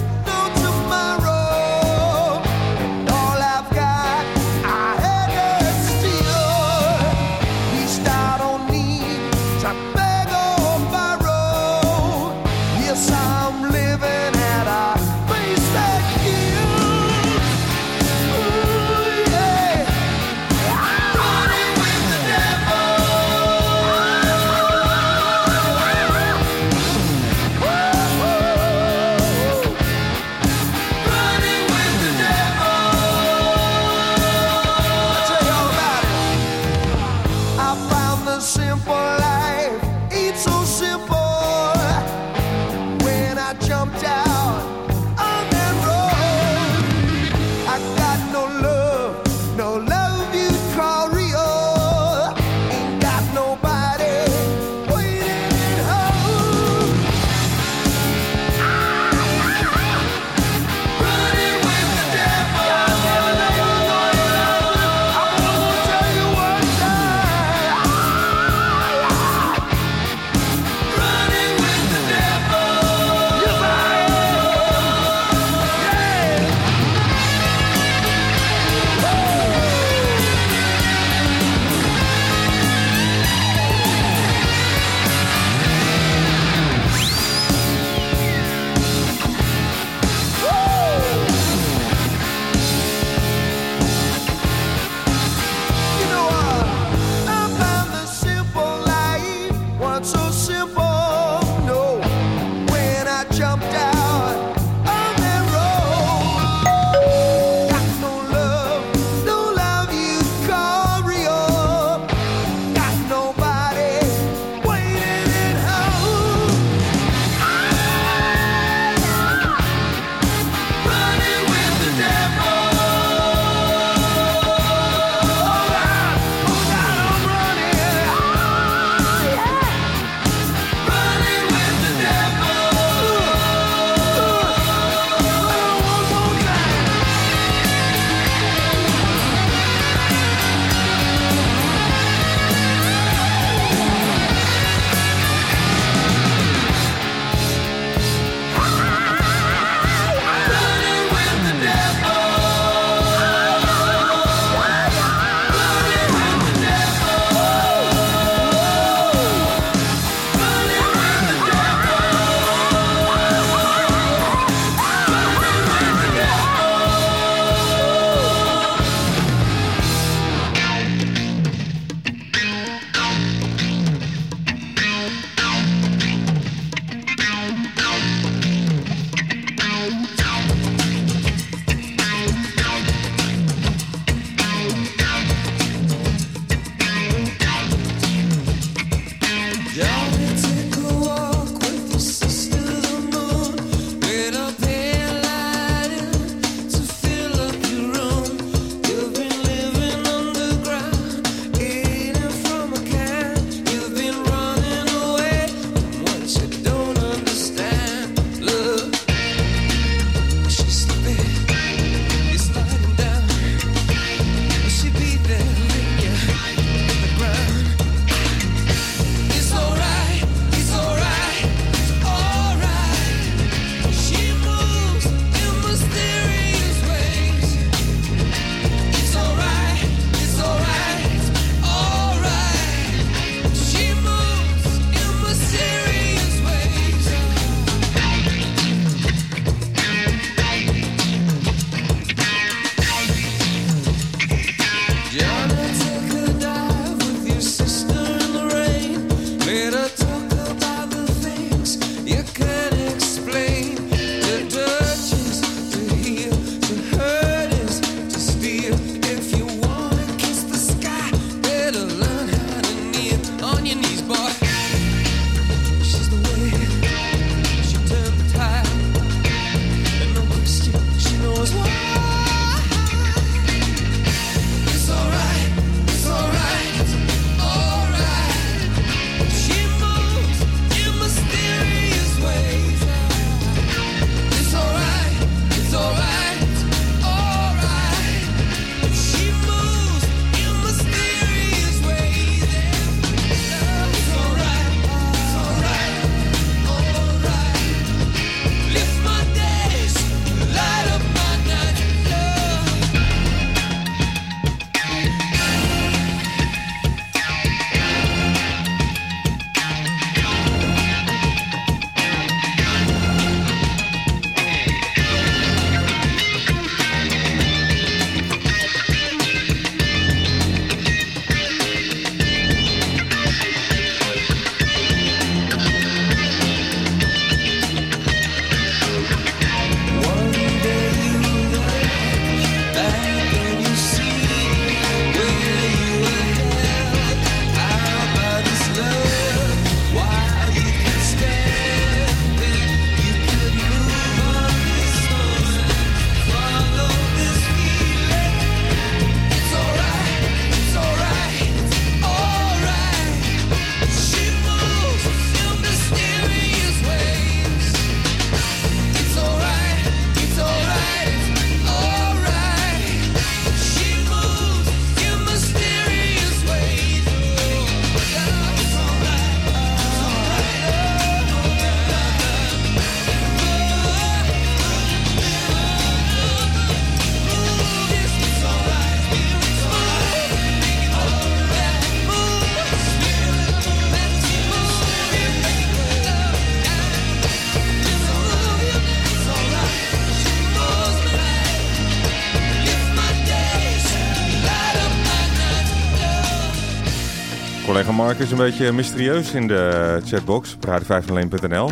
Is een beetje mysterieus in de chatbox praatvijfalleen.nl.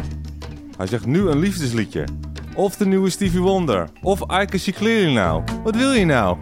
Hij zegt nu een liefdesliedje. Of de nieuwe Stevie Wonder. Of I Can See Clearly Now. Wat wil je nou?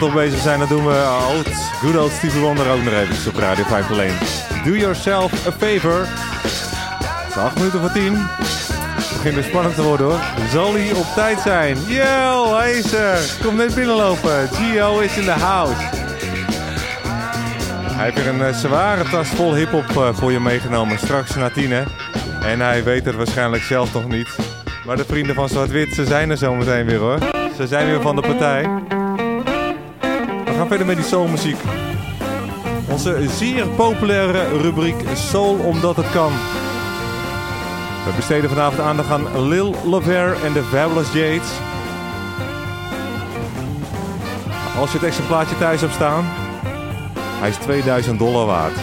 Dan toch bezig zijn, dan doen we oud, good old Stevie Wonder ook nog even op Radio 501. Do yourself a favor. Het is 8 minuten voor 10. Het begint weer spannend te worden hoor. Zal hij op tijd zijn? Yo, hij is er. Kom net binnenlopen. Gio is in the house. Hij heeft weer een eh, zware tas vol hip-hop eh, voor je meegenomen. Straks na 10 hè. En hij weet het waarschijnlijk zelf nog niet. Maar de vrienden van Zwart-Wit, ze zijn er zometeen weer hoor. Ze zijn weer van de partij. Verder met die soulmuziek. Onze zeer populaire rubriek Soul Omdat Het Kan. We besteden vanavond aandacht aan Lil Lover en de Fabulous Jades. Als je het exemplaartje thuis hebt staan, hij is 2000 dollar waard.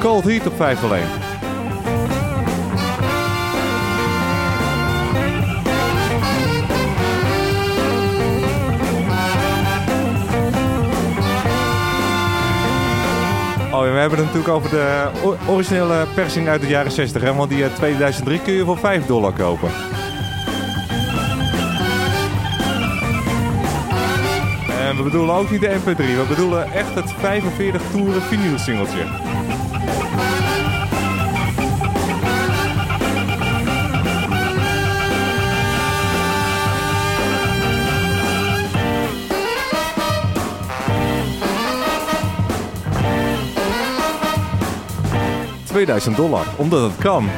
Cold Heat op 5 alleen. We hebben het natuurlijk over de originele persing uit de jaren 60, hè? want die uit 2003 kun je voor 5 dollar kopen. En we bedoelen ook niet de MP3, we bedoelen echt het 45 toeren vinyl singeltje. ...2000 dollar, omdat het kan.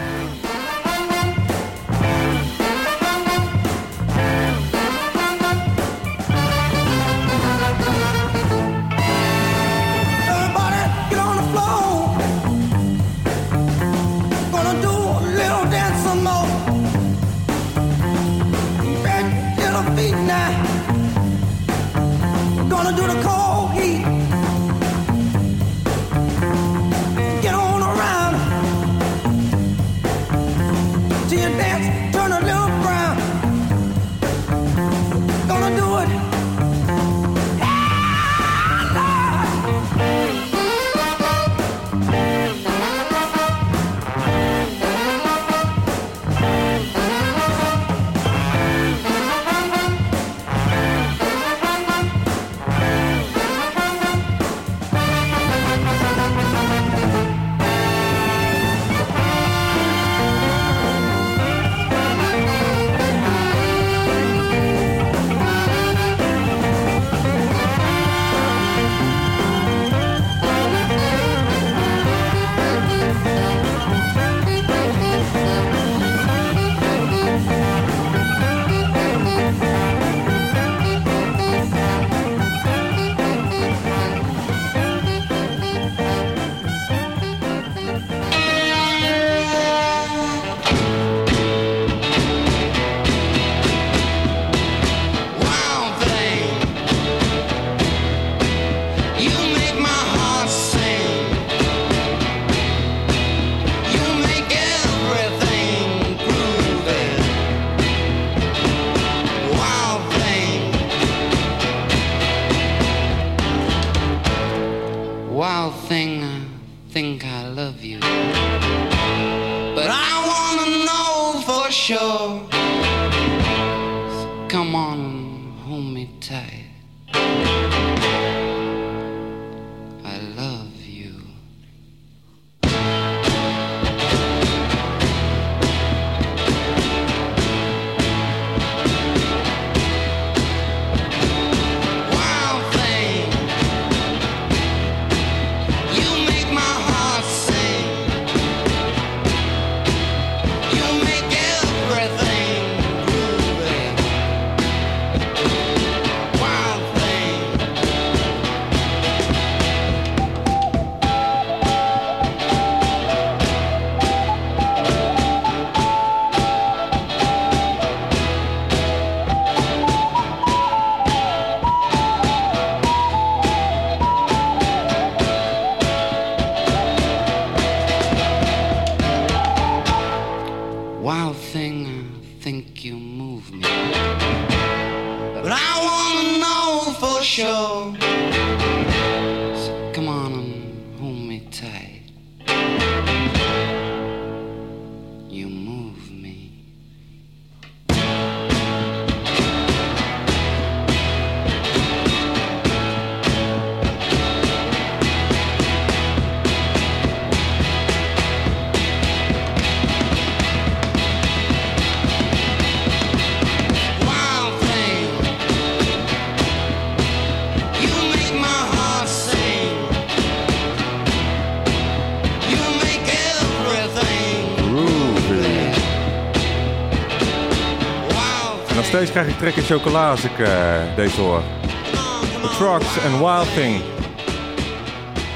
Steeds krijg ik trek in chocola als ik eh, deze hoor. The Trucks and Wild Thing.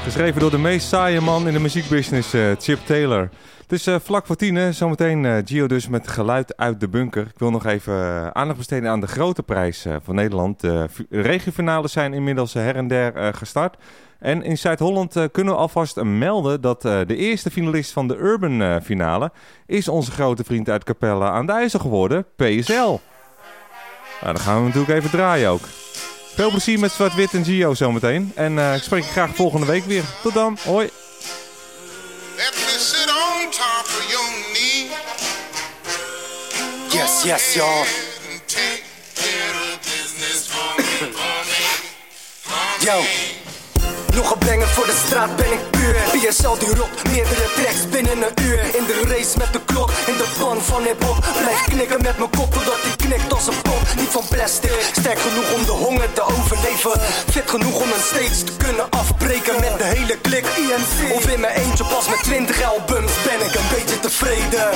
Geschreven door de meest saaie man in de muziekbusiness, eh, Chip Taylor. Het is eh, vlak voor tien, hè. zometeen Gio dus met geluid uit de bunker. Ik wil nog even aandacht besteden aan de grote prijs van Nederland. De fi- regiofinales zijn inmiddels her en der gestart. En in Zuid-Holland kunnen we alvast melden dat de eerste finalist van de Urban finale... is onze grote vriend uit Capelle aan de IJssel geworden, PSL. Nou, dan gaan we natuurlijk even draaien ook. Veel plezier met Zwart-Wit en Gio zometeen. En eh, ik spreek je graag volgende week weer. Tot dan, hoi. Let me sit on top of your knee. Yes, yes, y'all. Yo. Nog een banger voor de straat ben ik puur. PSL die rot, meerdere tracks binnen een uur. In de race met de klok, in de pan van hip-hop Blijf knikken met mijn kop totdat die knikt als een pop. Niet van plastic, sterk genoeg om de honger te overleven. Fit genoeg om een stage te kunnen afbreken met de hele klik. IMC Of in mijn eentje pas met 20 albums ben ik een beetje tevreden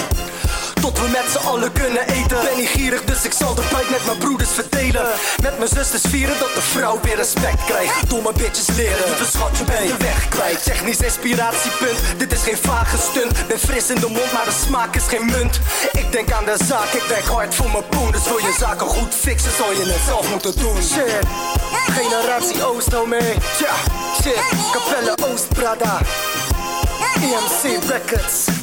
tot we met z'n allen kunnen eten. Ben niet gierig, dus ik zal de buik met mijn broeders verdelen. Met mijn zusters vieren dat de vrouw weer respect krijgt. Domme bitches leren, lieve schat, je bent de weg kwijt. Technisch inspiratiepunt, dit is geen vage stunt. Ben fris in de mond, maar de smaak is geen munt. Ik denk aan de zaak, ik werk hard voor mijn poen. Dus wil je zaken goed fixen, zal je het zelf moeten doen. Shit, generatie Oost, homie Tja, shit, Capelle Oost, Prada. EMC Records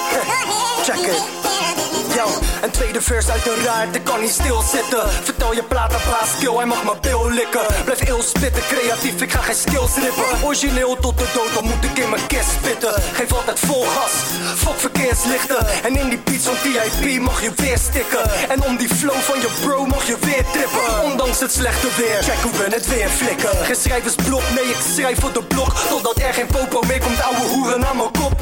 vers uiteraard, ik kan niet stilzitten. Vertel je platenbaas skill, hij mag mijn bil likken. Blijf eeuw spitten, creatief, ik ga geen skills rippen. Origineel tot de dood, dan moet ik in mijn kist spitten. Geef altijd vol gas, fuck verkeerslichten. En in die beats van TIP mag je weer stikken. En om die flow van je bro mag je weer trippen. Ondanks het slechte weer, check hoe we het weer flikken. Geen schrijversblok, nee ik schrijf voor de blok. Totdat er geen popo meer komt, ouwe hoeren naar mijn kop.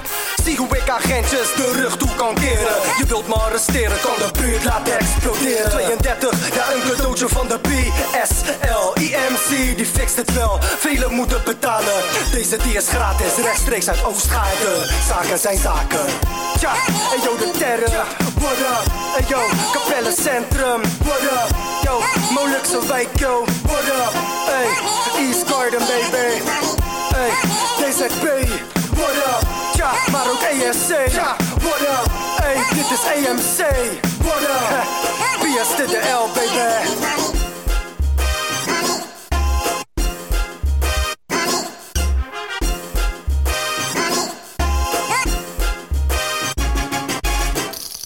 Zie hoe ik agentjes de rug toe kan keren. Je wilt me arresteren, kan de buurt laten exploderen. 32, ja een cadeautje van de BSL IMC, die fixt het wel, velen moeten betalen. Deze die is gratis, rechtstreeks uit Oostgaarden Zaken zijn zaken. Tja, en yo de terror, up En yo, Capelle Centrum, what up Yo, Molukse wijk, yo, up Hey, East Garden baby. Hey, DZB, what up? Tja, maar ook ESC, ja, what up? Hey, dit is AMC, what up? PS to the L baby